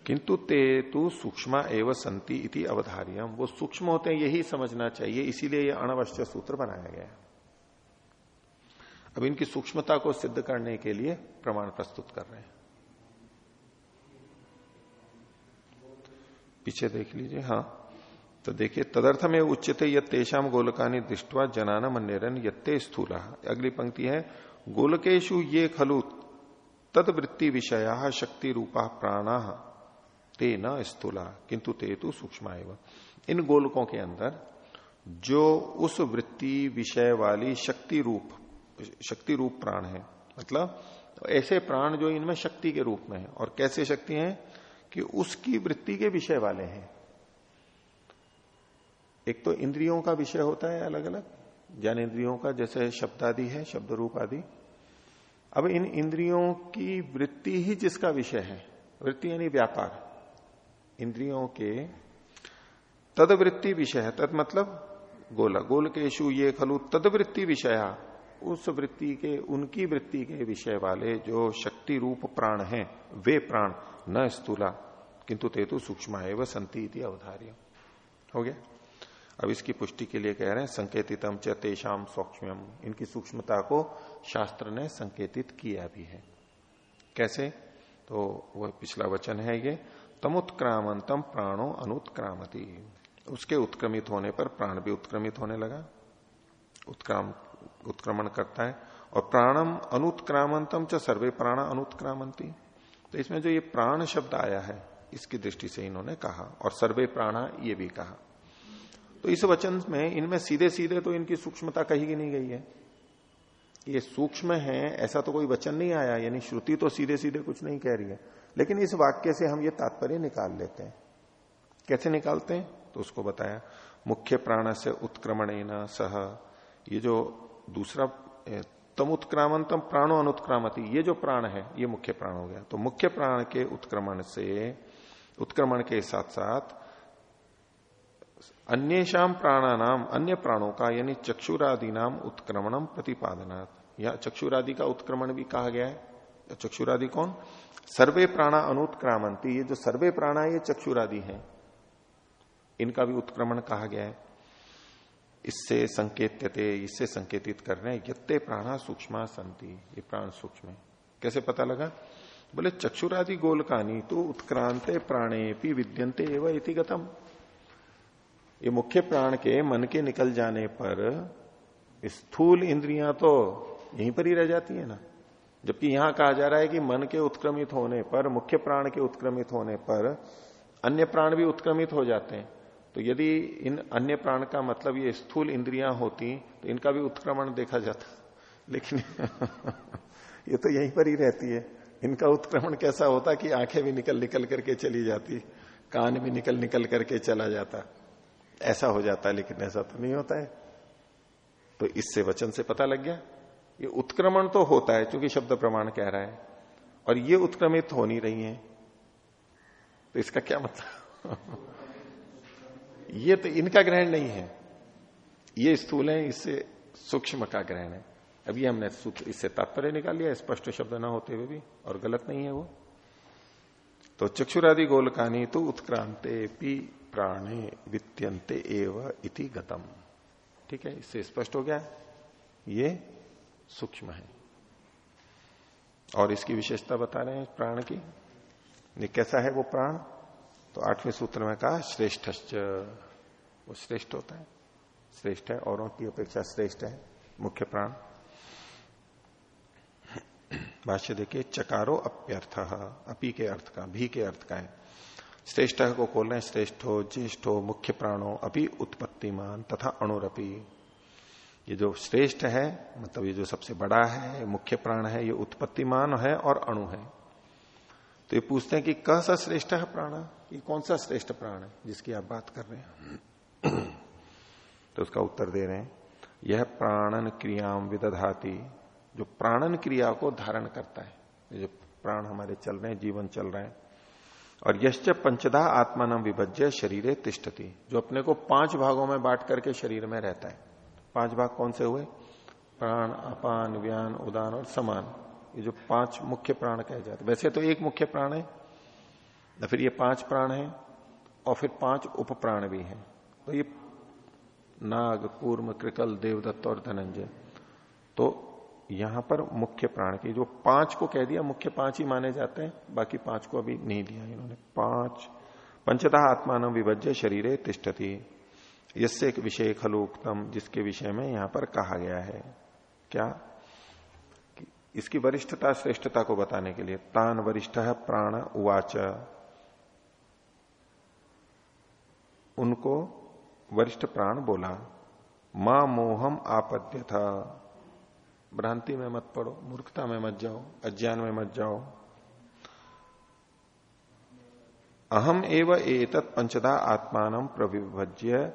किंतु ते तु सूक्ष्म एवं संति इति अवधार्यम। वो सूक्ष्म होते हैं, यही समझना चाहिए। इसीलिए ये अणवश्य सूत्र बनाया गया अब इनकी सूक्ष्मता को सिद्ध करने के लिए प्रमाण प्रस्तुत कर रहे हैं। पीछे देख लीजिए हाँ। तो देखिए, तदर्थ में उच्चते यद तेषाम गोलकानी दृष्टवा जनान मन्यरन यत्ते स्थूल। अगली पंक्ति है गोलकेशु ये खलु तदवृत्ति विषया शक्ति रूपा प्राणा। ते न स्थूला, किंतु ते तो सूक्ष्म इन गोलकों के अंदर, जो उस वृत्ति विषय वाली शक्ति रूप शक्ति रूप प्राण है मतलब ऐसे प्राण जो इनमें शक्ति के रूप में है, और कैसे शक्ति है? कि उसकी वृत्ति के विषय वाले हैं। एक तो इंद्रियों का विषय होता है अलग अलग ज्ञान इंद्रियों का, जैसे शब्द आदि है शब्द रूप आदि। अब इन इंद्रियों की वृत्ति ही जिसका विषय है, वृत्ति यानी व्यापार। इंद्रियों के तदवृत्ति विषय तद मतलब गोला। गोल केशु ये खलु तदवृत्ति विषय, उस वृत्ति के, उनकी वृत्ति के विषय वाले जो शक्ति रूप प्राण हैं, वे प्राण न स्थूला, किंतु तेतु सूक्ष्म एवं संति अवधार्य। हो गया? अब इसकी पुष्टि के लिए कह रहे हैं, संकेतितम च तेषाम सूक्ष्म इनकी सूक्ष्मता को शास्त्र ने संकेतित किया भी है। कैसे? तो वह पिछला वचन है ये तमुत्क्रामंतम प्राणो अनुत्क्रामती। उसके उत्क्रमित होने पर प्राण भी उत्क्रमित होने लगा। उत्क्राम, उत्क्रमण करता है। और प्राणम अनुत्क्रामंतम च सर्वे प्राण अनुत्क्रामंती। तो इसमें जो ये प्राण शब्द आया है, इसकी दृष्टि से इन्होंने कहा। और सर्वे प्राणा, ये भी कहा। तो इस वचन में, इनमें सीधे सीधे तो इनकी सूक्ष्मता कही नहीं गई है। ये सूक्ष्म है, ऐसा तो कोई वचन नहीं आया। यानी श्रुति तो सीधे सीधे कुछ नहीं कह रही है। लेकिन इस वाक्य से हम ये तात्पर्य निकाल लेते हैं। कैसे निकालते हैं? तो उसको बताया, मुख्य प्राण से उत्क्रमण सह। ये जो दूसरा तम उत्क्रामंतम प्राणो अनुत्क्रामती, ये जो प्राण है, ये मुख्य प्राण हो गया। तो मुख्य प्राण के उत्क्रमण से, उत्क्रमण के साथ साथ अन्य शाम प्राणानाम, अन्य प्राणों का, यानी चक्षुरादि नाम उत्क्रमणम प्रतिपादनात्। या चक्षुरादि का उत्क्रमण भी कहा गया है। चक्षुरादि कौन? सर्वे प्राणा अनुत्क्रामंती, ये जो सर्वे प्राणा ये चक्षुरादि है। इनका भी उत्क्रमण कहा गया है। इससे संकेत्यते इससे संकेतित कर रहे हैं, यत्ते प्राणा सूक्ष्म संति, ये प्राण सूक्ष्म कैसे पता लगा? बोले, चक्षुरादि गोलकानी तो उत्क्रांते प्राणे भी विद्यंते एवं इति गतम। ये मुख्य प्राण के मन के निकल जाने पर स्थूल इंद्रियाँ तो यहीं पर ही रह जाती है ना। जबकि यहाँ कहा जा रहा है कि मन के उत्क्रमित होने पर, मुख्य प्राण के उत्क्रमित होने पर अन्य प्राण भी उत्क्रमित हो जाते हैं। तो यदि इन अन्य प्राण का मतलब ये स्थूल इंद्रियाँ होती तो इनका भी उत्क्रमण देखा जाता। लेकिन ये तो यहीं पर ही रहती है। इनका उत्क्रमण कैसा होता कि आँखें भी निकल निकल करके चली जाती, कान भी निकल निकल करके चला जाता। ऐसा हो जाता, लेकिन ऐसा तो नहीं होता है। तो इससे वचन से पता लग गया। ये उत्क्रमण तो होता है क्योंकि शब्द प्रमाण कह रहा है, और ये उत्क्रमित हो नहीं रही है। तो इसका क्या मतलब? ये तो इनका ग्रहण नहीं है। ये स्थूल है, इससे सूक्ष्म का ग्रहण है। अभी हमने इससे तात्पर्य निकाल लिया, स्पष्ट शब्द ना होते हुए भी, और गलत नहीं है वो। तो चक्षुरादि गोलकानी तो उत्क्रांते पी प्राणे वित्यंते एव इति गतम। ठीक है, इससे स्पष्ट हो गया। ये सूक्ष्म है। और इसकी विशेषता बता रहे हैं प्राण की। ये कैसा है वो प्राण? तो आठवें सूत्र में कहा श्रेष्ठ वो श्रेष्ठ होता है। श्रेष्ठ है, औरों की अपेक्षा श्रेष्ठ है, मुख्य प्राण। भाष्य देखिए, चकारो अप्यर्थ, अपी के अर्थ का, भी के अर्थ का है। श्रेष्ठ को खोल रहे श्रेष्ठ हो ज्येष्ठ हो मुख्य प्राणो, अपी उत्पत्तिमान, तथा अणुरपी। ये जो श्रेष्ठ है मतलब ये जो सबसे बड़ा है मुख्य प्राण है, ये उत्पत्तिमान है और अणु है। तो ये पूछते हैं कि कह सा श्रेष्ठ है प्राण? ये कौन सा श्रेष्ठ प्राण है जिसकी आप बात कर रहे हैं? तो उसका उत्तर दे रहे हैं, यह प्राणन क्रियाम विदधाती, जो प्राणन क्रिया को धारण करता है। जो प्राण हमारे चल रहे हैं, जीवन चल रहे हैं, और यश्च पंचदा आत्मानम विभज्य शरीर तिष्ठती, जो अपने को पाँच भागों में बांट करके शरीर में रहता है। पाँच भाग कौन से हुए? प्राण, अपान व्यान उदान और समान। ये जो पाँच मुख्य प्राण कहे जाते वैसे तो एक मुख्य प्राण है न फिर ये पाँच प्राण है, और फिर पाँच उप प्राण भी हैं। तो ये नाग, कूर्म, कृकल, देवदत्त और धनंजय। तो यहाँ पर मुख्य प्राण की, जो पाँच को कह दिया, मुख्य पाँच ही माने जाते हैं, बाकी पाँच को अभी नहीं दिया इन्होंने। पाँच, पंचतः आत्मान विभज्य शरीर तिष्ठती। यसे विषय खलुक्तम जिसके विषय में यहाँ पर कहा गया है। क्या? इसकी वरिष्ठता, श्रेष्ठता को बताने के लिए, तान वरिष्ठ है, प्राण उवाच। उनको वरिष्ठ प्राण बोला, माँ मोहम आपद्य था भ्रांति में मत पड़ो, मूर्खता में मत जाओ, अज्ञान में मत जाओ। अहम एव एतत् पंचदा आत्मान प्रविभज्य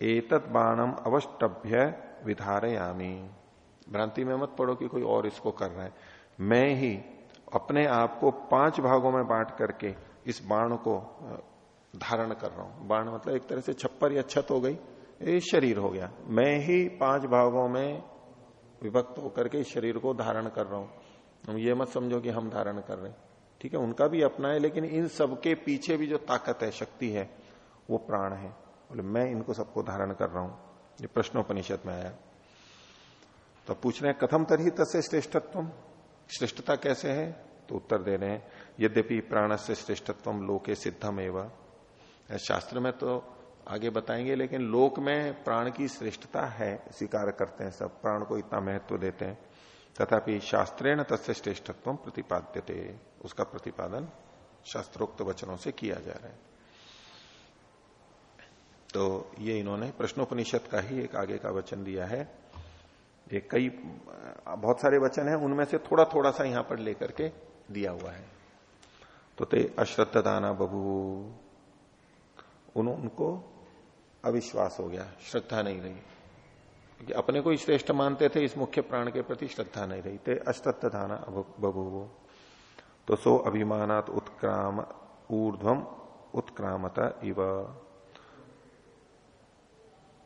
एतत् बाणम अवस्टभ्य विधारयामी। भ्रांति में मत पड़ो कि कोई और इसको कर रहा है। मैं ही अपने आप को पाँच भागों में बांट करके इस बाण को धारण कर रहा हूँ। बाण मतलब एक तरह से छप्पर या छत हो गई, ये शरीर हो गया। मैं ही पाँच भागों में विभक्त होकर के इस शरीर को धारण कर रहा हूँ। ये मत समझो कि हम धारण कर रहे हैं। ठीक है, उनका भी अपना है, लेकिन इन सबके पीछे भी जो ताकत है, शक्ति है, वो प्राण है। बोले, मैं इनको सबको धारण कर रहा हूँ। ये प्रश्नोपनिषद में आया। तो पूछ रहे हैं, कथम तरही तस्य श्रेष्ठत्व? श्रेष्ठता कैसे है? तो उत्तर दे रहे हैं, यद्यपि प्राण से श्रेष्ठत्व लोके सिद्धम एवं शास्त्र में तो आगे बताएँगे, लेकिन लोक में प्राण की श्रेष्ठता है, स्वीकार करते हैं सब, प्राण को इतना महत्व देते हैं। तथापि शास्त्रेण तस्य श्रेष्ठत्व प्रतिपाद्यते, उसका प्रतिपादन शास्त्रोक्त वचनों से किया जा रहा है। तो ये इन्होंने प्रश्नोपनिषद का ही एक आगे का वचन दिया है। ये कई बहुत सारे वचन हैं उनमें से थोड़ा थोड़ा सा यहाँ पर लेकर के दिया हुआ है। तो ते अश्रद्धाना बबू उन, उनको अविश्वास हो गया श्रद्धा नहीं रही। क्योंकि अपने को श्रेष्ठ मानते थे इस मुख्य प्राण के प्रति श्रद्धा नहीं रही। थे अश्रद्धाना बबू तो सो अभिमानात उत्क्राम ऊर्ध्वम उत्क्रामता इव।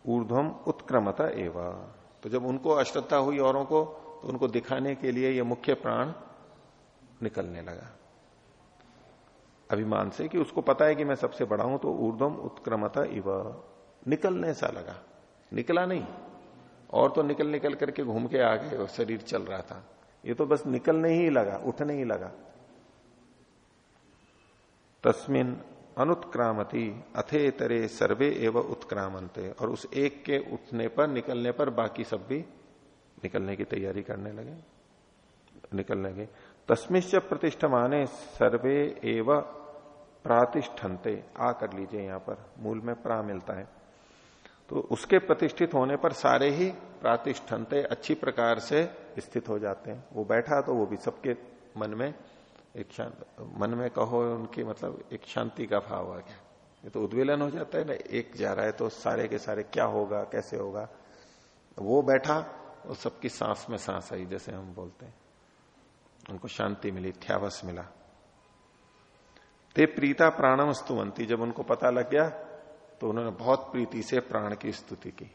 ऊर्ध्वम उत्क्रमता एवं। तो जब उनको अश्रद्धा हुई औरों को तो उनको दिखाने के लिए यह मुख्य प्राण निकलने लगा। अभिमान से कि उसको पता है कि मैं सबसे बड़ा हूँ तो ऊर्धम उत्क्रमता इव। निकलने सा लगा। निकला नहीं। और तो निकल निकल करके घूम के आ गए शरीर चल रहा था। ये तो बस निकलने ही लगा, उठने ही लगा। तस्मिन अनुत्क्रामती अथे तरे सर्वे एवं उत्क्रामंते और उस एक के उठने पर, निकलने पर बाकी सब भी निकलने की तैयारी करने लगे। निकलने लगे। तस्मिश्च प्रतिष्ठ माने सर्वे एवं प्रातिष्ठनते। आ कर लीजिए यहाँ पर, मूल में प्रा मिलता है। तो उसके प्रतिष्ठित होने पर सारे ही प्रातिष्ठनते अच्छी प्रकार से स्थित हो जाते हैं। वो बैठा तो वो भी सबके मन में एक मन में कहो उनकी मतलब एक शांति का भाव आ गया। ये तो उद्वेलन हो जाता है ना, एक जा रहा है तो सारे के सारे क्या होगा, कैसे होगा? वो बैठा और सबकी सांस में सांस आई, जैसे हम बोलते हैं। उनको शांति मिली, थ्यावस मिला। ते प्रीता प्राणम स्तुवंती, जब उनको पता लग गया तो उन्होंने बहुत प्रीति से प्राण की स्तुति की।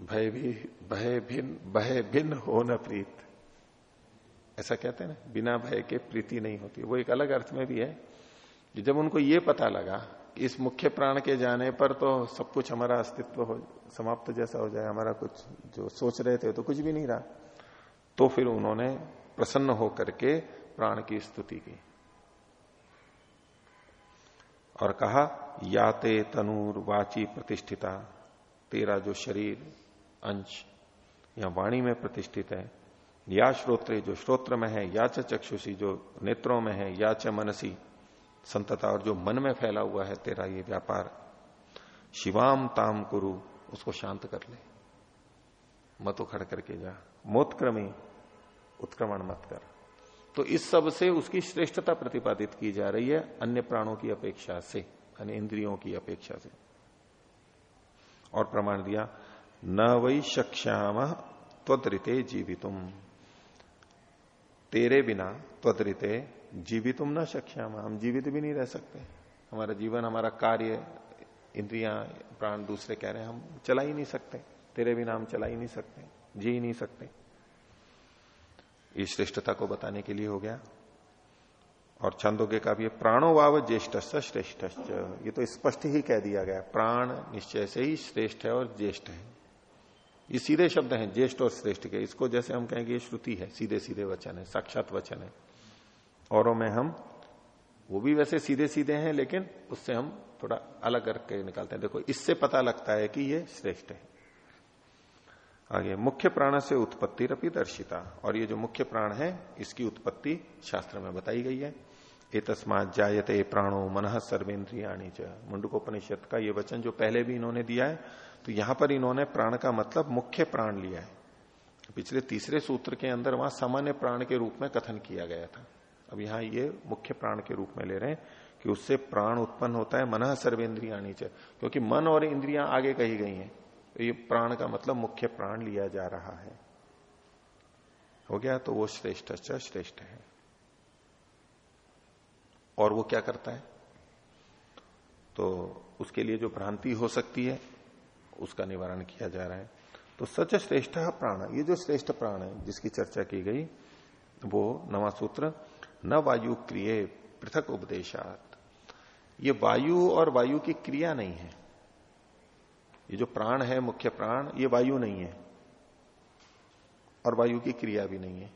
भय भी भय भिन्न भय भिन्न हो न प्रीत। ऐसा कहते हैं ना, बिना भय के प्रीति नहीं होती। वो एक अलग अर्थ में भी है कि जब उनको ये पता लगा कि इस मुख्य प्राण के जाने पर तो सब कुछ हमारा अस्तित्व हो, समाप्त जैसा हो जाए, हमारा कुछ जो सोच रहे थे तो कुछ भी नहीं रहा तो फिर उन्होंने प्रसन्न होकर के प्राण की स्तुति की और कहा, याते तनूर वाची प्रतिष्ठिता, तेरा जो शरीर, अंश या वाणी में प्रतिष्ठित है या श्रोत्र जो श्रोत्र में है, या चक्षुषी जो नेत्रों में है, या च मनसी संतता और जो मन में फैला हुआ है तेरा ये व्यापार, शिवाम ताम कुरु, उसको शांत कर ले। मत उखड़ करके जा। मोत्क्रमी, उत्क्रमण मत कर। तो इस सबसे उसकी श्रेष्ठता प्रतिपादित की जा रही है अन्य प्राणों की अपेक्षा से, अन्य इंद्रियों की अपेक्षा से। और प्रमाण दिया, न वही सक्षाम त्वदरिते जीवितुम। तेरे बिना त्वदरिते जीवितुम न सक्षम हम जीवित भी नहीं रह सकते। हमारा जीवन, हमारा कार्य, इंद्रिया, प्राण दूसरे कह रहे हैं, हम चला ही नहीं सकते। तेरे बिना हम चला ही नहीं सकते, जी ही नहीं सकते। इस श्रेष्ठता को बताने के लिए हो गया। और छंदोगे का भी प्राणो वाव ज्येष्ठ श्रेष्ठ ये तो स्पष्ट ही कह दिया गया प्राण निश्चय से ही श्रेष्ठ है और ज्येष्ठ है। ये सीधे शब्द हैं, ज्येष्ठ और श्रेष्ठ के। इसको जैसे हम कहेंगे ये श्रुति है, सीधे सीधे वचन है, साक्षात वचन है। औरों में हम, वो भी वैसे सीधे सीधे हैं, लेकिन उससे हम थोड़ा अलग करके निकालते हैं। देखो, इससे पता लगता है कि ये श्रेष्ठ है। आगे, मुख्य प्राण से उत्पत्ति रपी दर्शिता। और ये जो मुख्य प्राण है, इसकी उत्पत्ति शास्त्र में बताई गई है। ए तस्मात जायते प्राणो मन सर्वेन्द्रियाणी च। मुंडकोपनिषद का ये वचन जो पहले भी इन्होंने दिया है तो यहाँ पर इन्होंने प्राण का मतलब मुख्य प्राण लिया है। पिछले तीसरे सूत्र के अंदर वहाँ सामान्य प्राण के रूप में कथन किया गया था। अब यहाँ ये मुख्य प्राण के रूप में ले रहे हैं कि उससे प्राण उत्पन्न होता है, मन सर्वेन्द्रियाणी नीचे क्योंकि मन और इंद्रियाँ आगे कही गई हैं। तो ये प्राण का मतलब मुख्य प्राण लिया जा रहा है। हो गया तो वो श्रेष्ठ श्रेष्ठ है। और वो क्या करता है? तो उसके लिए जो भ्रांति हो सकती है उसका निवारण किया जा रहा है। तो सच श्रेष्ठ प्राण, ये जो श्रेष्ठ प्राण है, जिसकी चर्चा की गई, वो नवा सूत्र, न वायु क्रिय पृथक उपदेशात। ये वायु और वायु की क्रिया नहीं है। ये जो प्राण है, मुख्य प्राण, ये वायु नहीं है। और वायु की क्रिया भी नहीं है।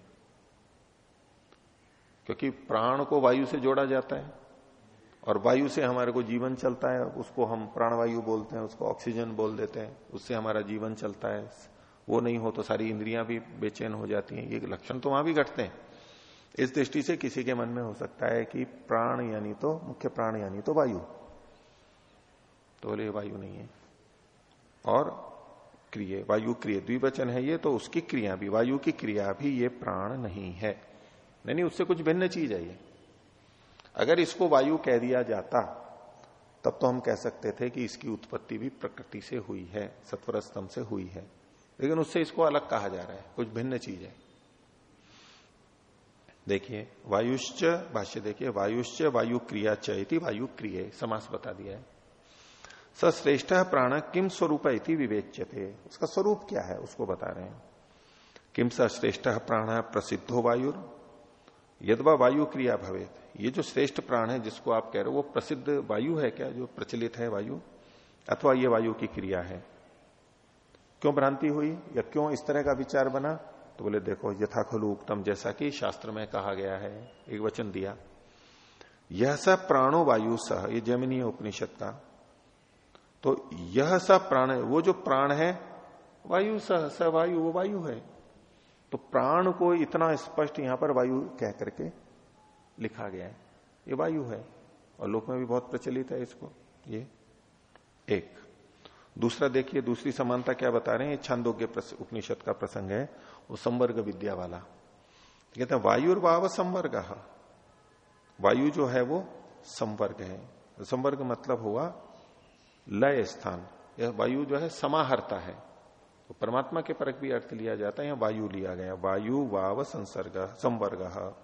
क्योंकि प्राण को वायु से जोड़ा जाता है। और वायु से हमारे को जीवन चलता है, उसको हम प्राणवायु बोलते हैं, उसको ऑक्सीजन बोल देते हैं, उससे हमारा जीवन चलता है। वो नहीं हो तो सारी इंद्रियाँ भी बेचैन हो जाती हैं। ये लक्षण तो वहाँ भी घटते हैं। इस दृष्टि से किसी के मन में हो सकता है कि प्राण यानी तो मुख्य प्राण यानी तो वायु। तो बोले वायु नहीं है। और क्रिय, वायु क्रिय, द्विवचन है ये तो उसकी क्रिया भी, वायु की क्रिया भी ये प्राण नहीं है। नहीं, उससे कुछ भिन्न चीज़ है ये। अगर इसको वायु कह दिया जाता, तब तो हम कह सकते थे कि इसकी उत्पत्ति भी प्रकृति से हुई है सत्वर स्तंभ से हुई है। लेकिन उससे इसको अलग कहा जा रहा है, कुछ भिन्न चीज़ है। देखिए, वायुश्च, भाष्य देखिए, वायुश्च वायु क्रिया चयती वायु क्रिय समास बता दिया है। सश्रेष्ठ प्राण किम स्वरूप इति विवेच्यते। उसका स्वरूप क्या है, उसको बता रहे हैं। किम सश्रेष्ठ प्राण प्रसिद्धो वायु यदवा वायु क्रिया भवेत। ये जो श्रेष्ठ प्राण है जिसको आप कह रहे हो, वो प्रसिद्ध वायु है क्या, जो प्रचलित है वायु? अथवा ये वायु की क्रिया है? क्यों भ्रांति हुई या क्यों इस तरह का विचार बना? तो बोले, देखो, यथा खलु उत्तम जैसा कि शास्त्र में कहा गया है, एक वचन दिया। यह सब प्राणो वायु सह, ये जमिनी उपनिषद का। तो यह सब प्राण, वो जो प्राण है, वायु सह स वायु, वो वायु है। तो प्राण को इतना स्पष्ट यहाँ पर वायु कह करके लिखा गया है। ये वायु है और लोक में भी बहुत प्रचलित है इसको। ये एक। दूसरा देखिए, दूसरी समानता क्या बता रहे हैं? छांदोग्य उपनिषद का प्रसंग है, वो संवर्ग विद्या वाला। कहते हैं वायु वाव संवर्ग। वायु जो है वो संवर्ग है। संवर्ग मतलब हुआ लय स्थान। यह वायु जो है समाहरता है। तो परमात्मा के परक भी अर्थ लिया जाता है या वायु लिया गया वायु, वाव, संसर्ग, संवर्ग।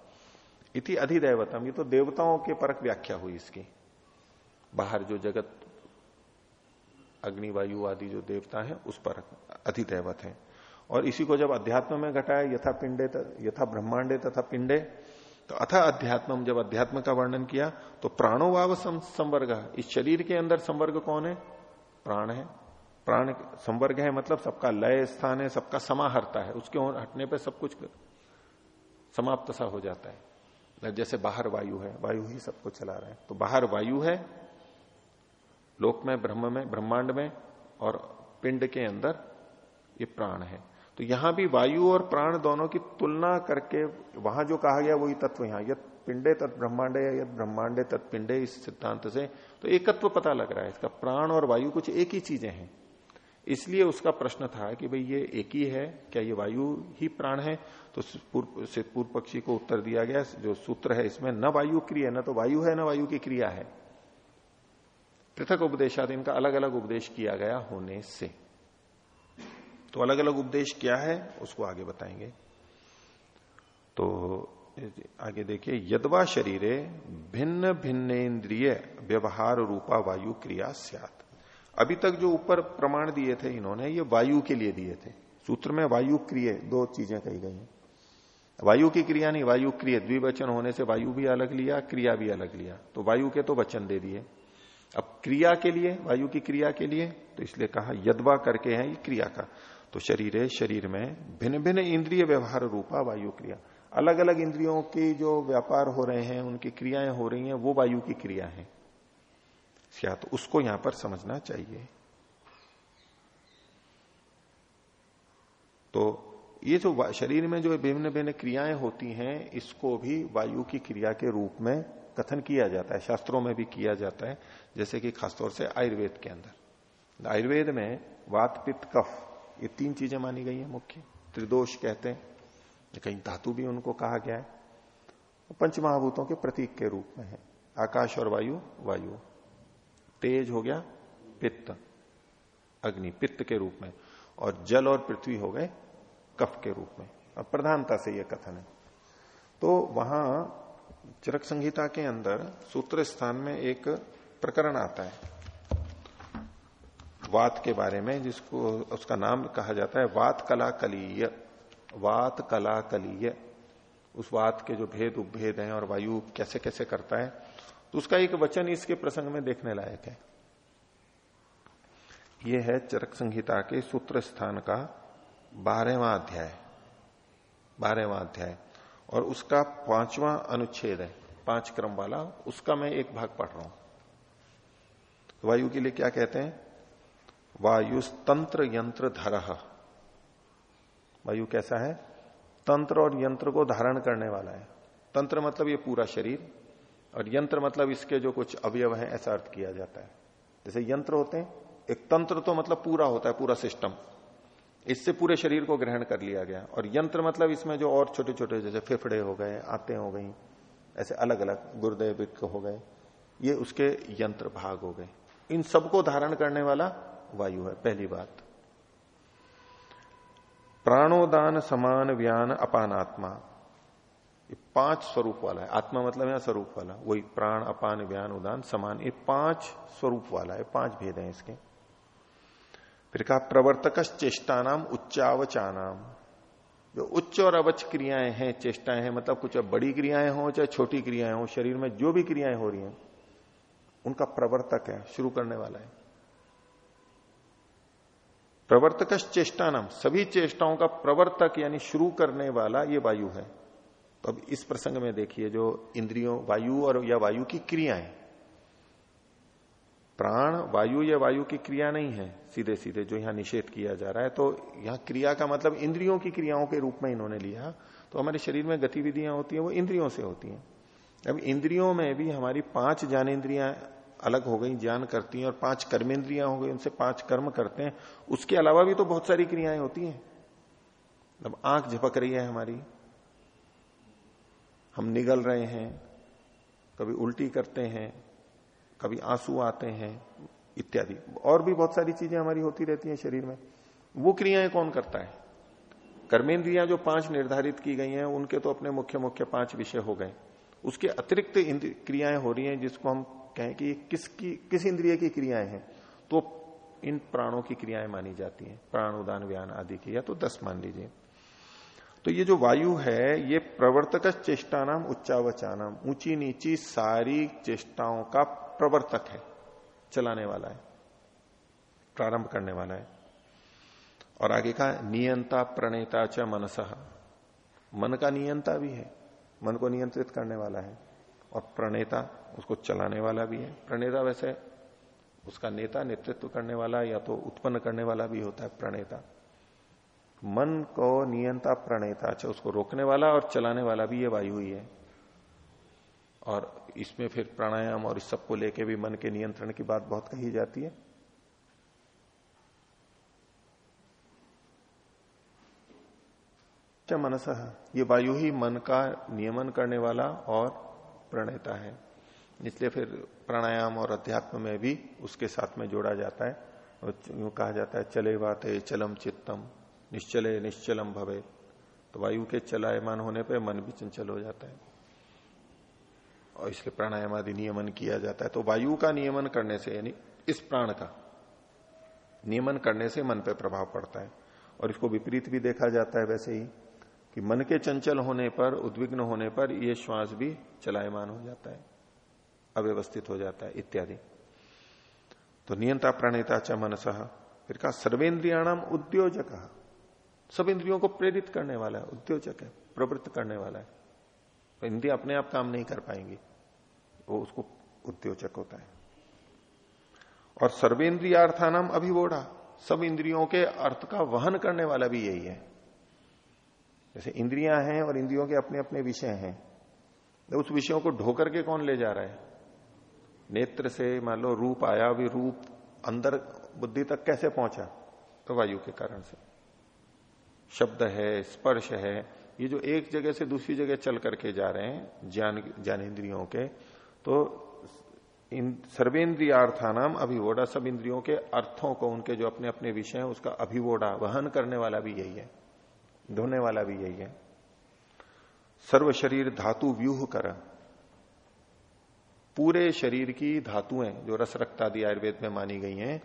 इति अधिदेवतम। ये तो देवताओं के परक व्याख्या हुई इसकी। बाहर जो जगत, अग्नि, वायु आदि जो देवता है, उस पर अधिदेवत है। और इसी को जब अध्यात्म में घटाया यथा पिंडे यथा ब्रह्मांडे तथा पिंडे तो अथा अध्यात्म जब अध्यात्म का वर्णन किया तो प्राणो वाव संवर्ग। इस शरीर के अंदर संवर्ग कौन है? प्राण है। प्राण संवर्ग है मतलब सबका लय स्थान है, सबका समाहरता है। उसके हटने पर सब कुछ समाप्त सा हो जाता है। जैसे बाहर वायु है, वायु ही सबको चला रहा है। तो बाहर वायु है, लोक में, ब्रह्म में, ब्रह्मांड में, और पिंड के अंदर ये प्राण है। तो यहाँ भी वायु और प्राण दोनों की तुलना करके, वहाँ जो कहा गया वही तत्व यहाँ, यद पिंडे तत् ब्रह्मांडे या यद ब्रह्मांडे तत्पिंडे इस सिद्धांत से। तो एकत्व पता लग रहा है, इसका प्राण और वायु कुछ एक ही चीज़ें हैं। इसलिए उसका प्रश्न था कि भाई ये एक ही है, क्या ये वायु ही प्राण है? तो पूर्व पूर्व पक्षी को उत्तर दिया गया, जो सूत्र है इसमें, न वायु क्रिया, न तो वायु है, न वायु की क्रिया है। पृथक उपदेशाद इनका अलग अलग उपदेश किया गया होने से। तो अलग अलग उपदेश क्या है, उसको आगे बताएँगे। तो आगे देखिए, यदवा शरीरे भिन्न भिन्न इंद्रिय व्यवहार रूपा वायु क्रिया सियात। अभी तक जो ऊपर प्रमाण दिए थे इन्होंने, ये वायु के लिए दिए थे। सूत्र में वायु क्रिय, दो चीज़ें कही गई हैं। वायु की क्रिया नहीं, वायु क्रिय, द्विवचन होने से वायु भी अलग लिया, क्रिया भी अलग लिया। तो वायु के तो वचन दे दिए। अब क्रिया के लिए, वायु की क्रिया के लिए तो इसलिए कहा यदवा करके है ये क्रिया का। तो शरीर है शरीर में भिन्न भिन्न इंद्रिय व्यवहार रूपा वायु क्रिया। अलग अलग इंद्रियों के जो व्यापार हो रहे हैं, उनकी क्रियाएँ हो रही हैं, वो वायु की क्रिया है। क्या तो उसको यहाँ पर समझना चाहिए। तो ये जो शरीर में जो विभिन्न भिन्न क्रियाएँ होती हैं, इसको भी वायु की क्रिया के रूप में कथन किया जाता है, शास्त्रों में भी किया जाता है, जैसे कि खासतौर से आयुर्वेद के अंदर। आयुर्वेद में वात, पित्त, कफ, ये तीन चीज़ें मानी गई है मुख्य। त्रिदोष कहते हैं कहीं धातु भी उनको कहा गया है। पंच महाभूतों के प्रतीक के रूप में है। आकाश और वायु वायु। तेज हो गया पित्त, अग्नि, पित्त के रूप में। और जल और पृथ्वी हो गए कफ के रूप में। अब प्रधानता से यह कथन है। तो वहाँ चरक संहिता के अंदर सूत्र स्थान में एक प्रकरण आता है। वात के बारे में, जिसको उसका नाम कहा जाता है वात कला कलीय वात कला कलीय उस वात के जो भेद, उपभेद हैं और वायु कैसे कैसे करता है तो उसका एक वचन इसके प्रसंग में देखने लायक है। यह है चरक संहिता के सूत्र स्थान का बारहवा अध्याय। बारहवा अध्याय। और उसका पांचवा अनुच्छेद है। पाँच क्रम वाला। उसका मैं एक भाग पढ़ रहा हूँ। वायु के लिए क्या कहते हैं? वायुस्तंत्र यंत्र धर वायु कैसा है? तंत्र और यंत्र को धारण करने वाला है। तंत्र मतलब ये पूरा शरीर। और यंत्र मतलब इसके जो कुछ अवयव है, ऐसा अर्थ किया जाता है। जैसे यंत्र होते हैं, एक तंत्र तो मतलब पूरा होता है, पूरा सिस्टम। इससे पूरे शरीर को ग्रहण कर लिया गया। और यंत्र मतलब इसमें जो और छोटे छोटे जैसे फेफड़े हो गए, आते हो गई, ऐसे अलग अलग गुर्दे विक हो गए, ये उसके यंत्र भाग हो गए। इन सबको धारण करने वाला वायु है, पहली बात। प्राणोदान समान व्यान अपान आत्मा ये पाँच स्वरूप वाला है। आत्मा मतलब यहाँ स्वरूप वाला। वही प्राण, अपान व्यान उदान, समान, ये पाँच स्वरूप वाला है। पाँच भेद हैं इसके। फिर कहा प्रवर्तक चेष्टा नाम उच्चावचानाम। जो उच्च और अवच क्रियाएँ हैं, चेष्टाएँ हैं मतलब कुछ बड़ी क्रियाएँ हो, चाहे छोटी क्रियाएँ हो, शरीर में जो भी क्रियाएँ हो रही हैं, उनका प्रवर्तक है, शुरू करने वाला है। प्रवर्तक चेष्टा नाम सभी चेष्टाओं का प्रवर्तक यानी शुरू करने वाला ये वायु है। तो अब इस प्रसंग में देखिए जो इंद्रियों, वायु और या वायु की क्रियाएँ प्राण, वायु या वायु की क्रिया नहीं है सीधे सीधे जो यहाँ निषेध किया जा रहा है। तो यहाँ क्रिया का मतलब इंद्रियों की क्रियाओं के रूप में इन्होंने लिया। तो हमारे शरीर में गतिविधियाँ होती हैं, वो इंद्रियों से होती हैं। अब इंद्रियों में भी हमारी पाँच ज्ञानेन्द्रियाँ अलग हो गई, ज्ञान करती हैं और पाँच कर्मेंद्रियाँ हो गई, उनसे पाँच कर्म करते हैं। उसके अलावा भी तो बहुत सारी क्रियाएँ होती हैं। अब आँख झपक रही है हमारी हम निगल रहे हैं, कभी उल्टी करते हैं, कभी आँसू आते हैं, इत्यादि। और भी बहुत सारी चीज़ें हमारी होती रहती हैं शरीर में। वो क्रियाएँ कौन करता है? कर्मेंद्रियाँ जो पाँच निर्धारित की गई हैं, उनके तो अपने मुख्य मुख्य पाँच विषय हो गए। उसके अतिरिक्त क्रियाएँ हो रही हैं, जिसको हम कहें कि किसकी किस इंद्रिय की क्रियाएँ हैं? तो इन प्राणों की क्रियाएँ मानी जाती हैं। प्राण, उदान, व्यान आदि की। या तो दस मान लीजिए। तो ये जो वायु है, ये प्रवर्तक चेष्टा नाम उच्चावचानाम, ऊँची नीची सारी चेष्टाओं का प्रवर्तक है, चलाने वाला है, प्रारंभ करने वाला है। और आगे का नियंता प्रणेता च मनस। मन का नियंता भी है, मन को नियंत्रित करने वाला है, और प्रणेता उसको चलाने वाला भी है। प्रणेता वैसे, उसका नेता नेतृत्व करने वाला या तो उत्पन्न करने वाला भी होता है प्रणेता। मन को नियंता प्रणेता अच्छा उसको रोकने वाला और चलाने वाला भी ये वायु ही है। और इसमें फिर प्राणायाम और इस सबको लेके भी मन के नियंत्रण की बात बहुत कही जाती है। क्या मनस, ये वायु ही मन का नियमन करने वाला और प्रणेता है। इसलिए फिर प्राणायाम और अध्यात्म में भी उसके साथ में जोड़ा जाता है। और कहा जाता है, चले बाते चलम चित्तम। निश्चले निश्चलम भवे। तो वायु के चलायमान होने पर मन भी चंचल हो जाता है। और इसलिए प्राणायाम आदि नियमन किया जाता है। तो वायु का नियमन करने से, यानी इस प्राण का नियमन करने से मन पर प्रभाव पड़ता है। और इसको विपरीत भी देखा जाता है वैसे ही, कि मन के चंचल होने पर, उद्विग्न होने पर यह श्वास भी चलायमान हो जाता है, अव्यवस्थित हो जाता है, इत्यादि। तो नियंता प्रणेता च मनस। फिर कहा सर्वेन्द्रियाणाम उद्योजक। सब इंद्रियों को प्रेरित करने वाला है, उद्योजक है, प्रवृत्त करने वाला है। तो इंद्रिया अपने आप काम नहीं कर पाएँगी, वो उसको उद्योजक होता है। और सर्वेन्द्रियार्थानाम अभिवोड़ा सब इंद्रियों के अर्थ का वहन करने वाला भी यही है। जैसे इंद्रियाँ हैं और इंद्रियों के अपने अपने विषय हैं तो उस विषयों को ढोकर के कौन ले जा रहा है? नेत्र से, मान लो, रूप आया भी रूप अंदर बुद्धि तक कैसे पहुँचा? तो वायु के कारण से। शब्द है, स्पर्श है, ये जो एक जगह से दूसरी जगह चल करके जा रहे हैं, ज्ञान, ज्ञानेन्द्रियों के तो इन सर्वेन्द्रियार्थानाम अभिवोड़ा, सब इंद्रियों के अर्थों को, उनके जो अपने अपने विषय हैं, उसका अभिवोड़ा, वहन करने वाला भी यही है धोने वाला भी यही है। सर्व शरीर धातु व्यूह कर। पूरे शरीर की धातुएँ, जो रस रक्तादि आयुर्वेद में मानी गई हैं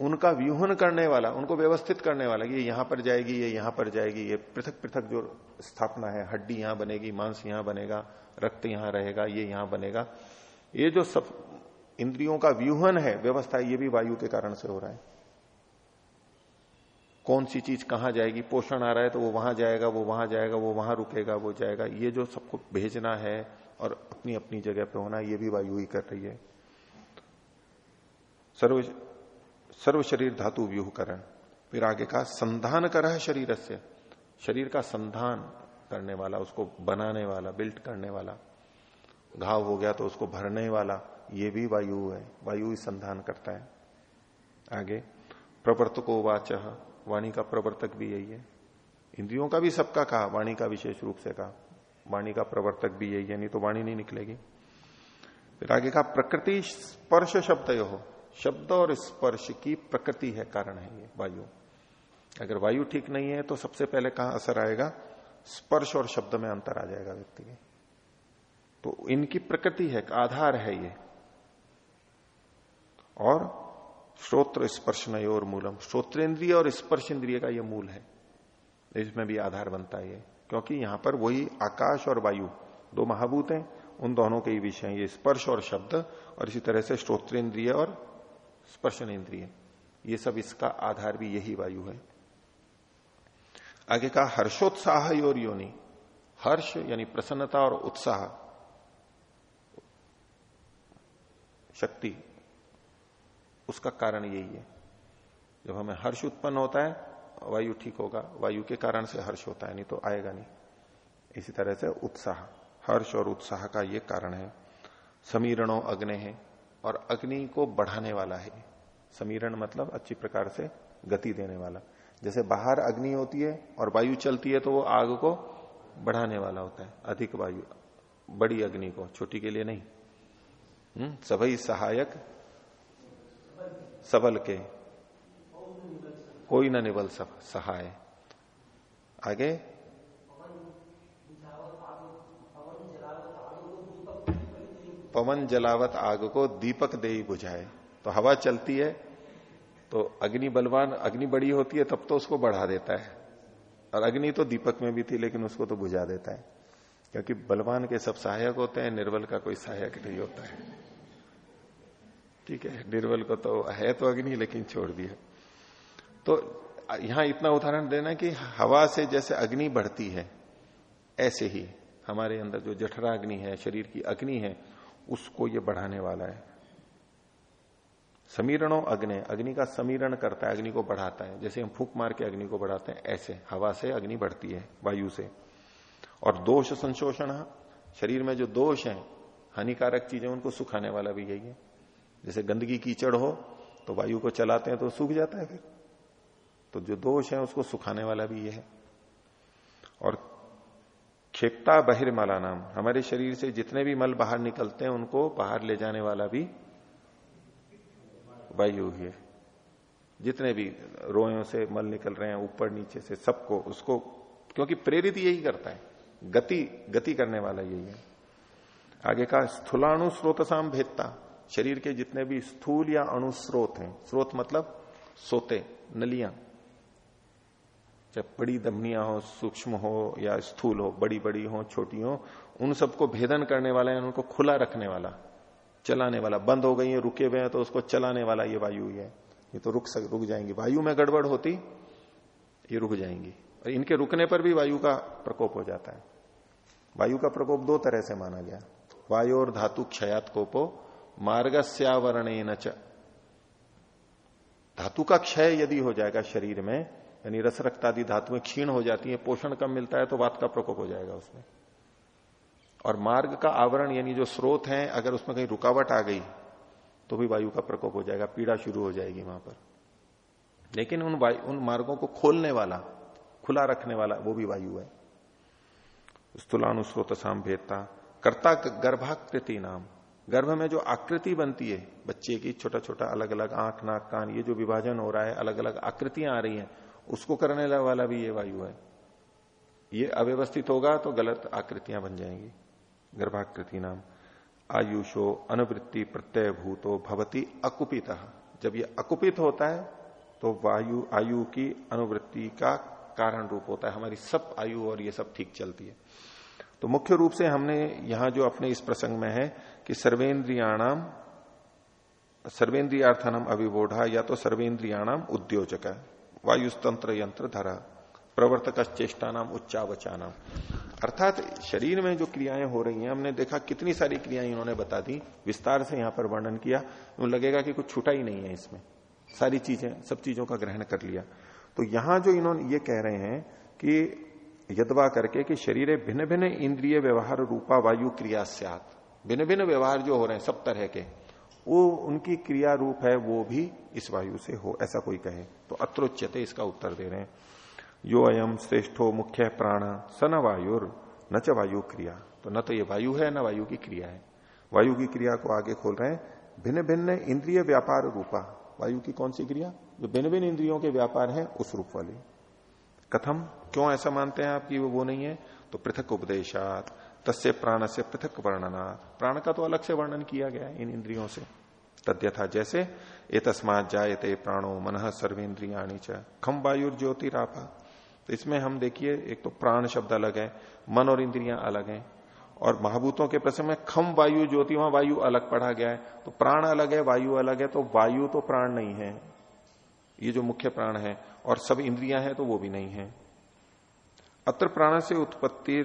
उनका व्यूहन करने वाला, उनको व्यवस्थित करने वाला ये यहाँ पर जाएगी, ये यहाँ पर जाएगी, ये पृथक पृथक जो स्थापना है, हड्डी यहाँ बनेगी, मांस यहाँ बनेगा, रक्त यहाँ रहेगा, ये यहाँ बनेगा। ये जो सब इंद्रियों का व्यूहन है, व्यवस्था ये भी वायु के कारण से हो रहा है। कौन सी चीज़ कहाँ जाएगी, पोषण आ रहा है तो वो वहाँ जाएगा, वो वहाँ जाएगा, वो वहाँ रुकेगा, वो जाएगा। ये जो सबको भेजना है और अपनी अपनी जगह पे होना, ये भी वायु ही कर रही है। सर्व सर्व शरीर धातु व्यूह करण फिर आगे का संधान कर शरीर से। शरीर का संधान करने वाला, उसको बनाने वाला बिल्ट करने वाला। घाव हो गया तो उसको भरने वाला, ये भी वायु है। वायु ही संधान करता है। आगे, प्रवर्तको वाच। वाणी का प्रवर्तक भी यही है। इंद्रियों का भी सबका कहा, वाणी का विशेष रूप से कहा। वाणी का प्रवर्तक भी यही है, नहीं तो वाणी नहीं निकलेगी। फिर आगे का प्रकृति स्पर्श शब्द हो। शब्द और स्पर्श की प्रकृति है, कारण है ये, वायु। अगर वायु ठीक नहीं है तो सबसे पहले कहाँ असर आएगा? स्पर्श और शब्द में अंतर आ जाएगा व्यक्ति के। तो इनकी प्रकृति है आधार है ये। और श्रोत्र स्पर्श और मूलम। श्रोत्रेंद्रिय और स्पर्श इंद्रिय का ये मूल है। इसमें भी आधार बनता है क्योंकि यहाँ पर वही आकाश और वायु, दो महाभूत हैं, उन दोनों के ही विषय ये स्पर्श और शब्द, और इसी तरह से श्रोत्रेंद्रिय और स्पर्शन इंद्रिय ये सब इसका आधार भी यही वायु है। आगे का हर्षोत्साह और योनि। हर्ष यानी प्रसन्नता और उत्साह। शक्ति। उसका कारण यही है। जब हमें हर्ष उत्पन्न होता है, वायु ठीक होगा। वायु के कारण से हर्ष होता है, नहीं तो आएगा नहीं। इसी तरह से उत्साह। हर्ष और उत्साह का ये कारण है। समीरणों अग्नि है। और अग्नि को बढ़ाने वाला है। समीरण मतलब अच्छी प्रकार से गति देने वाला। जैसे बाहर अग्नि होती है और वायु चलती है तो वो आग को बढ़ाने वाला होता है। अधिक वायु बड़ी अग्नि को छोटी के लिए नहीं। हम्म, सभी सहायक सबल के। कोई ना निबल सहाय। आगे पवन जलावत आग को दीपक दे बुझाए। तो हवा चलती है तो अग्नि बलवान, अग्नि बड़ी होती है, तब तो उसको बढ़ा देता है। और अग्नि तो दीपक में भी थी, लेकिन उसको तो बुझा देता है। क्योंकि बलवान के सब सहायक होते हैं, निर्बल का कोई सहायक नहीं होता है। ठीक है, निर्बल को तो है तो अग्नि, लेकिन छोड़ दिया। तो यहाँ इतना उदाहरण देना कि हवा से जैसे अग्नि बढ़ती है, ऐसे ही हमारे अंदर जो जठरा अग्नि है, शरीर की अग्नि है उसको ये बढ़ाने वाला है। समीरणों अग्नि अग्नि का समीरण करता है, अग्नि को बढ़ाता है। जैसे हम फूक मार के अग्नि को बढ़ाते हैं, ऐसे, हवा से अग्नि बढ़ती है, वायु से। और दोष संशोषण, शरीर में जो दोष है, हानिकारक चीज़ें, उनको सुखाने वाला भी यही है। जैसे गंदगी कीचड़ हो तो वायु को चलाते हैं तो सूख जाता है फिर। तो जो दोष है, उसको सुखाने वाला भी यह है। और खेपता बहिर्मला नाम। हमारे शरीर से जितने भी मल बाहर निकलते हैं, उनको बाहर ले जाने वाला भी वायु ही जितने भी रोयों से मल निकल रहे हैं, ऊपर नीचे से सबको, उसको, क्योंकि प्रेरित यही करता है। गति गति करने वाला यही है। आगे का स्थूलाणु स्रोत साम भेदता। शरीर के जितने भी स्थूल या अणुस्रोत हैं, स्रोत मतलब सोते, नलियाँ। चाहे बड़ी दमनियाँ हो, सूक्ष्म हो या स्थूल हो बड़ी बड़ी हो, छोटी हो, उन सबको भेदन करने वाला है उनको खुला रखने वाला, चलाने वाला, बंद हो गई है, रुके हुए हैं तो उसको चलाने वाला ये वायु ही है। ये तो रुक सक, रुक जाएँगी। वायु में गड़बड़ होती, ये रुक जाएँगी। और इनके रुकने पर भी वायु का प्रकोप हो जाता है। वायु का प्रकोप दो तरह से माना गया। वायु और धातु क्षयात कोपो मार्गस्यावरण धातु का क्षय यदि हो जाएगा शरीर में यानी रस रक्तादि धातुएँ क्षीण हो जाती है, पोषण कम मिलता है तो वात का प्रकोप हो जाएगा उसमें। और मार्ग का आवरण यानी जो स्रोत है, अगर उसमें कहीं रुकावट आ गई तो भी वायु का प्रकोप हो जाएगा, पीड़ा शुरू हो जाएगी वहाँ पर। लेकिन उन उन मार्गों को खोलने वाला, खुला रखने वाला, वो भी वायु है। स्थूलानुस्रोत साम भेदता कर्ता गर्भाकृति नाम। गर्भ में जो आकृति बनती है, बच्चे की छोटा छोटा अलग अलग आँख, नाक, कान, ये जो विभाजन हो रहा है अलग अलग आकृतियाँ आ रही हैं उसको करने वाला भी ये वायु है। ये अव्यवस्थित होगा तो गलत आकृतियाँ बन जाएँगी। गर्भाकृति नाम। आयुषो अनुवृत्ति प्रत्यय भूतो भवती अकुपित। जब ये अकुपित होता है तो वायु, आयु की अनुवृत्ति का कारण रूप होता है। हमारी सब आयु और ये सब ठीक चलती है। तो मुख्य रूप से हमने यहाँ जो अपने इस प्रसंग में है कि सर्वेन्द्रियाणाम सर्वेन्द्रियार्थनम अभिबोधा या तो सर्वेन्द्रियाणाम उद्योजक है। वायुस्तंत्र यंत्र धरा प्रवर्तक चेष्टा नाम उच्चावचा नाम अर्थात शरीर में जो क्रियाएँ हो रही हैं, हमने देखा कितनी सारी क्रियाएँ इन्होंने बता दी। विस्तार से यहाँ पर वर्णन किया। तो लगेगा कि कुछ छूटा ही नहीं है इसमें। सारी चीज़ें, सब चीज़ों का ग्रहण कर लिया। तो यहाँ जो इन्होंने ये कह रहे हैं कि यदवा करके कि शरीर भिन्न भिन्न इंद्रिय व्यवहार रूपा वायु क्रिया भिन्न भिन्न व्यवहार जो हो रहे हैं, सब तरह के। वो उनकी क्रिया रूप है, वो भी इस वायु से हो, ऐसा कोई कहे। तो अत्रोच्यते इसका उत्तर दे रहे हैं। यो अयम श्रेष्ठो मुख्य प्राण, स न वायुर, न च वायु क्रिया। तो न तो ये वायु है, न वायु की क्रिया है। वायु की क्रिया को आगे खोल रहे हैं। भिन्न भिन्न इंद्रिय व्यापार रूपा। वायु की कौन सी क्रिया? जो भिन्न भिन्न इंद्रियों के व्यापार है, उस रूप वाली। कथम? क्यों ऐसा मानते हैं आप कि वो वो नहीं है? तो पृथक उपदेशात। तस्य प्राण से पृथक वर्णना प्राण का तो अलग से वर्णन किया गया इन इंद्रियों से। तद्यथा जैसे ए तस्मात जायते प्राणो मन सर्वेन्द्रियाणी च खम वायु ज्योतिरापा तो इसमें हम देखिए, एक तो प्राण शब्द अलग है, मन और इंद्रियाँ अलग हैं। और महाभूतों के प्रसंग में खम वायु ज्योति वहाँ वायु अलग पढ़ा गया है। तो प्राण अलग है, वायु अलग है तो वायु तो प्राण नहीं है। ये जो मुख्य प्राण है, और सब इंद्रियाँ हैं तो वो भी नहीं है। अत्र प्राण से उत्पत्ति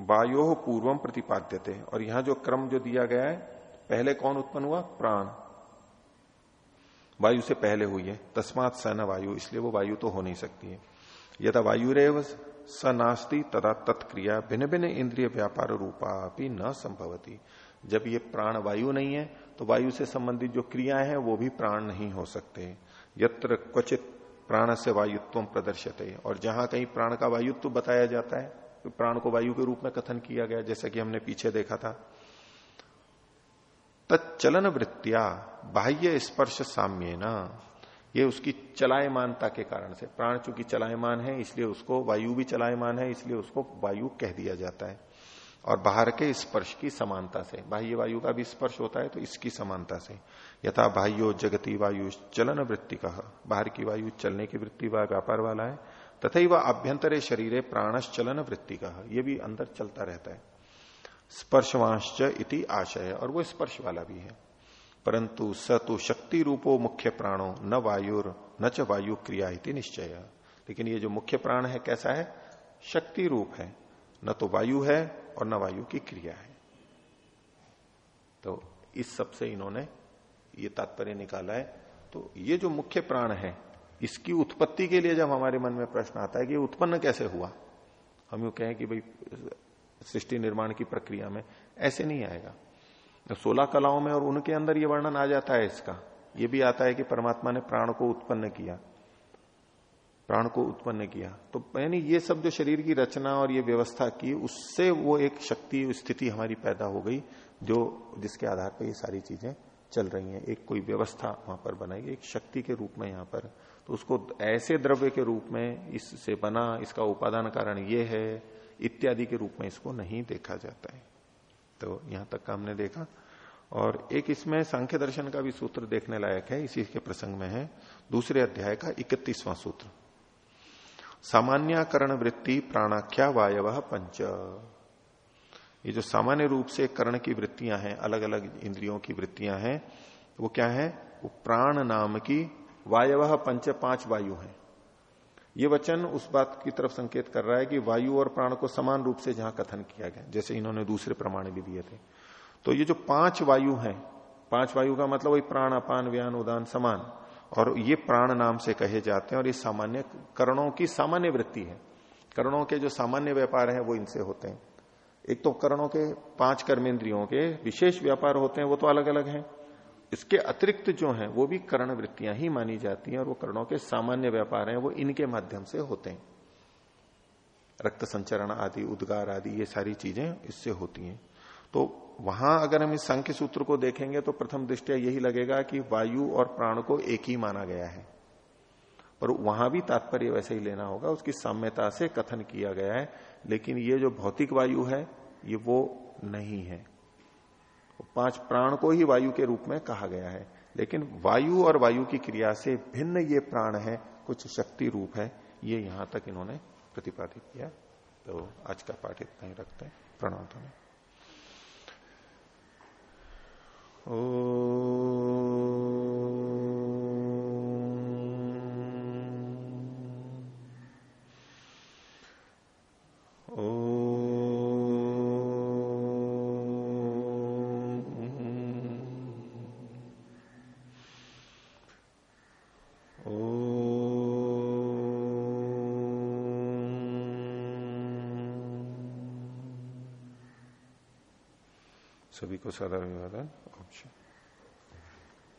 वायो पूर्वम प्रतिपाद्य थे और यहाँ जो क्रम जो दिया गया है, पहले कौन उत्पन्न हुआ? प्राण। वायु से पहले हुई है। तस्मात सन वायु, इसलिए वो वायु तो हो नहीं सकती है। यदा वायुरेव स नास्ती, तदा तत्क्रिया भिन्न भिन्न इंद्रिय व्यापार रूपा भी न संभवती। जब ये प्राण वायु नहीं है तो वायु से संबंधित जो क्रियाएँ हैं, वो भी प्राण नहीं हो सकते। यत्र क्वचित प्राण से वायुत्व प्रदर्शते और जहाँ कहीं प्राण का वायुत्व बताया जाता है प्राण को वायु के रूप में कथन किया गया, जैसा कि हमने पीछे देखा था। तत्चलन वृत्तिया, बाह्य स्पर्श साम्य न ये उसकी चलायमानता के कारण से। प्राण चूँकि चलायमान है, इसलिए उसको वायु भी चलायमान है, इसलिए उसको वायु कह दिया जाता है। और बाहर के स्पर्श की समानता से, बाह्य वायु का भी स्पर्श होता है तो इसकी समानता से। यथा बाह्यो जगती वायु चलन वृत्ति का बाहर की वायु चलने की वृत्ति व्यापार वाला है। तथा वह अभ्यंतरे शरीर प्राणश्चलन वृत्ति का ये भी अंदर चलता रहता है। स्पर्शवांश इति आशय, और वो स्पर्श वाला भी है। परंतु स तो शक्ति रूपो मुख्य प्राणो, न वायुर, न च वायु क्रिया इति निश्चय। लेकिन ये जो मुख्य प्राण है, कैसा है? शक्ति रूप है। न तो वायु है, और न वायु की क्रिया है। तो इस सबसे इन्होंने ये तात्पर्य निकाला है। तो ये जो मुख्य प्राण है इसकी उत्पत्ति के लिए जब हमारे मन में प्रश्न आता है कि उत्पन्न कैसे हुआ, हम यू कहें कि भाई, सृष्टि निर्माण की प्रक्रिया में ऐसे नहीं आएगा। तो सोलह कलाओं में और उनके अंदर ये वर्णन आ जाता है इसका। ये भी आता है कि परमात्मा ने प्राण को उत्पन्न किया। प्राण को उत्पन्न किया। तो यानी ये सब जो शरीर की रचना और ये व्यवस्था की, उससे वो एक शक्ति, स्थिति हमारी पैदा हो गई, जो, जिसके आधार पर ये सारी चीज़ें चल रही हैं। एक कोई व्यवस्था वहाँ पर बनाई एक शक्ति के रूप में यहाँ पर उसको ऐसे द्रव्य के रूप में इससे बना, इसका उपादान कारण ये है, इत्यादि के रूप में इसको नहीं देखा जाता है। तो यहाँ तक का हमने देखा। और एक इसमें सांख्य दर्शन का भी सूत्र देखने लायक है, इसी के प्रसंग में है। दूसरे अध्याय का इकतीसवां सूत्र। सामान्यकरण वृत्ति प्राणाख्या वायव पंच। ये जो सामान्य रूप से कर्ण की वृत्तियाँ हैं अलग अलग इंद्रियों की वृत्तियाँ हैं, वो क्या है? वो प्राण नाम की वायव पंच पाँच वायु हैं। ये वचन उस बात की तरफ़ संकेत कर रहा है कि वायु और प्राण को समान रूप से जहाँ कथन किया गया, जैसे इन्होंने दूसरे प्रमाण भी दिए थे। तो ये जो पाँच वायु हैं, पाँच वायु का मतलब वही प्राण, अपान, व्यान, उदान, समान। और ये प्राण नाम से कहे जाते हैं और ये सामान्य करणों की सामान्य वृत्ति है। करणों के जो सामान्य व्यापार है, वो इनसे होते हैं। एक तो करणों के पाँच कर्मेंद्रियों के विशेष व्यापार होते हैं, वो तो अलग अलग हैं। इसके अतिरिक्त जो है, वो भी कर्ण वृत्तियाँ ही मानी जाती हैं और वो कर्णों के सामान्य व्यापार हैं, वो इनके माध्यम से होते हैं। रक्त संचरण आदि, उद्गार आदि, ये सारी चीज़ें इससे होती हैं। तो वहाँ अगर हम इस संख्य सूत्र को देखेंगे तो प्रथम दृष्टिया यही लगेगा कि वायु और प्राण को एक ही माना गया है। पर वहाँ भी तात्पर्य वैसे ही लेना होगा, उसकी साम्यता से कथन किया गया है, लेकिन ये जो भौतिक वायु है, ये वो नहीं है। पाँच प्राण को ही वायु के रूप में कहा गया है। लेकिन वायु और वायु की क्रिया से भिन्न ये प्राण है, कुछ शक्ति रूप है, ये यहाँ तक इन्होंने प्रतिपादित किया। तो आज का पाठ इतना ही रखते हैं प्रणव में सभी को सदा विवादन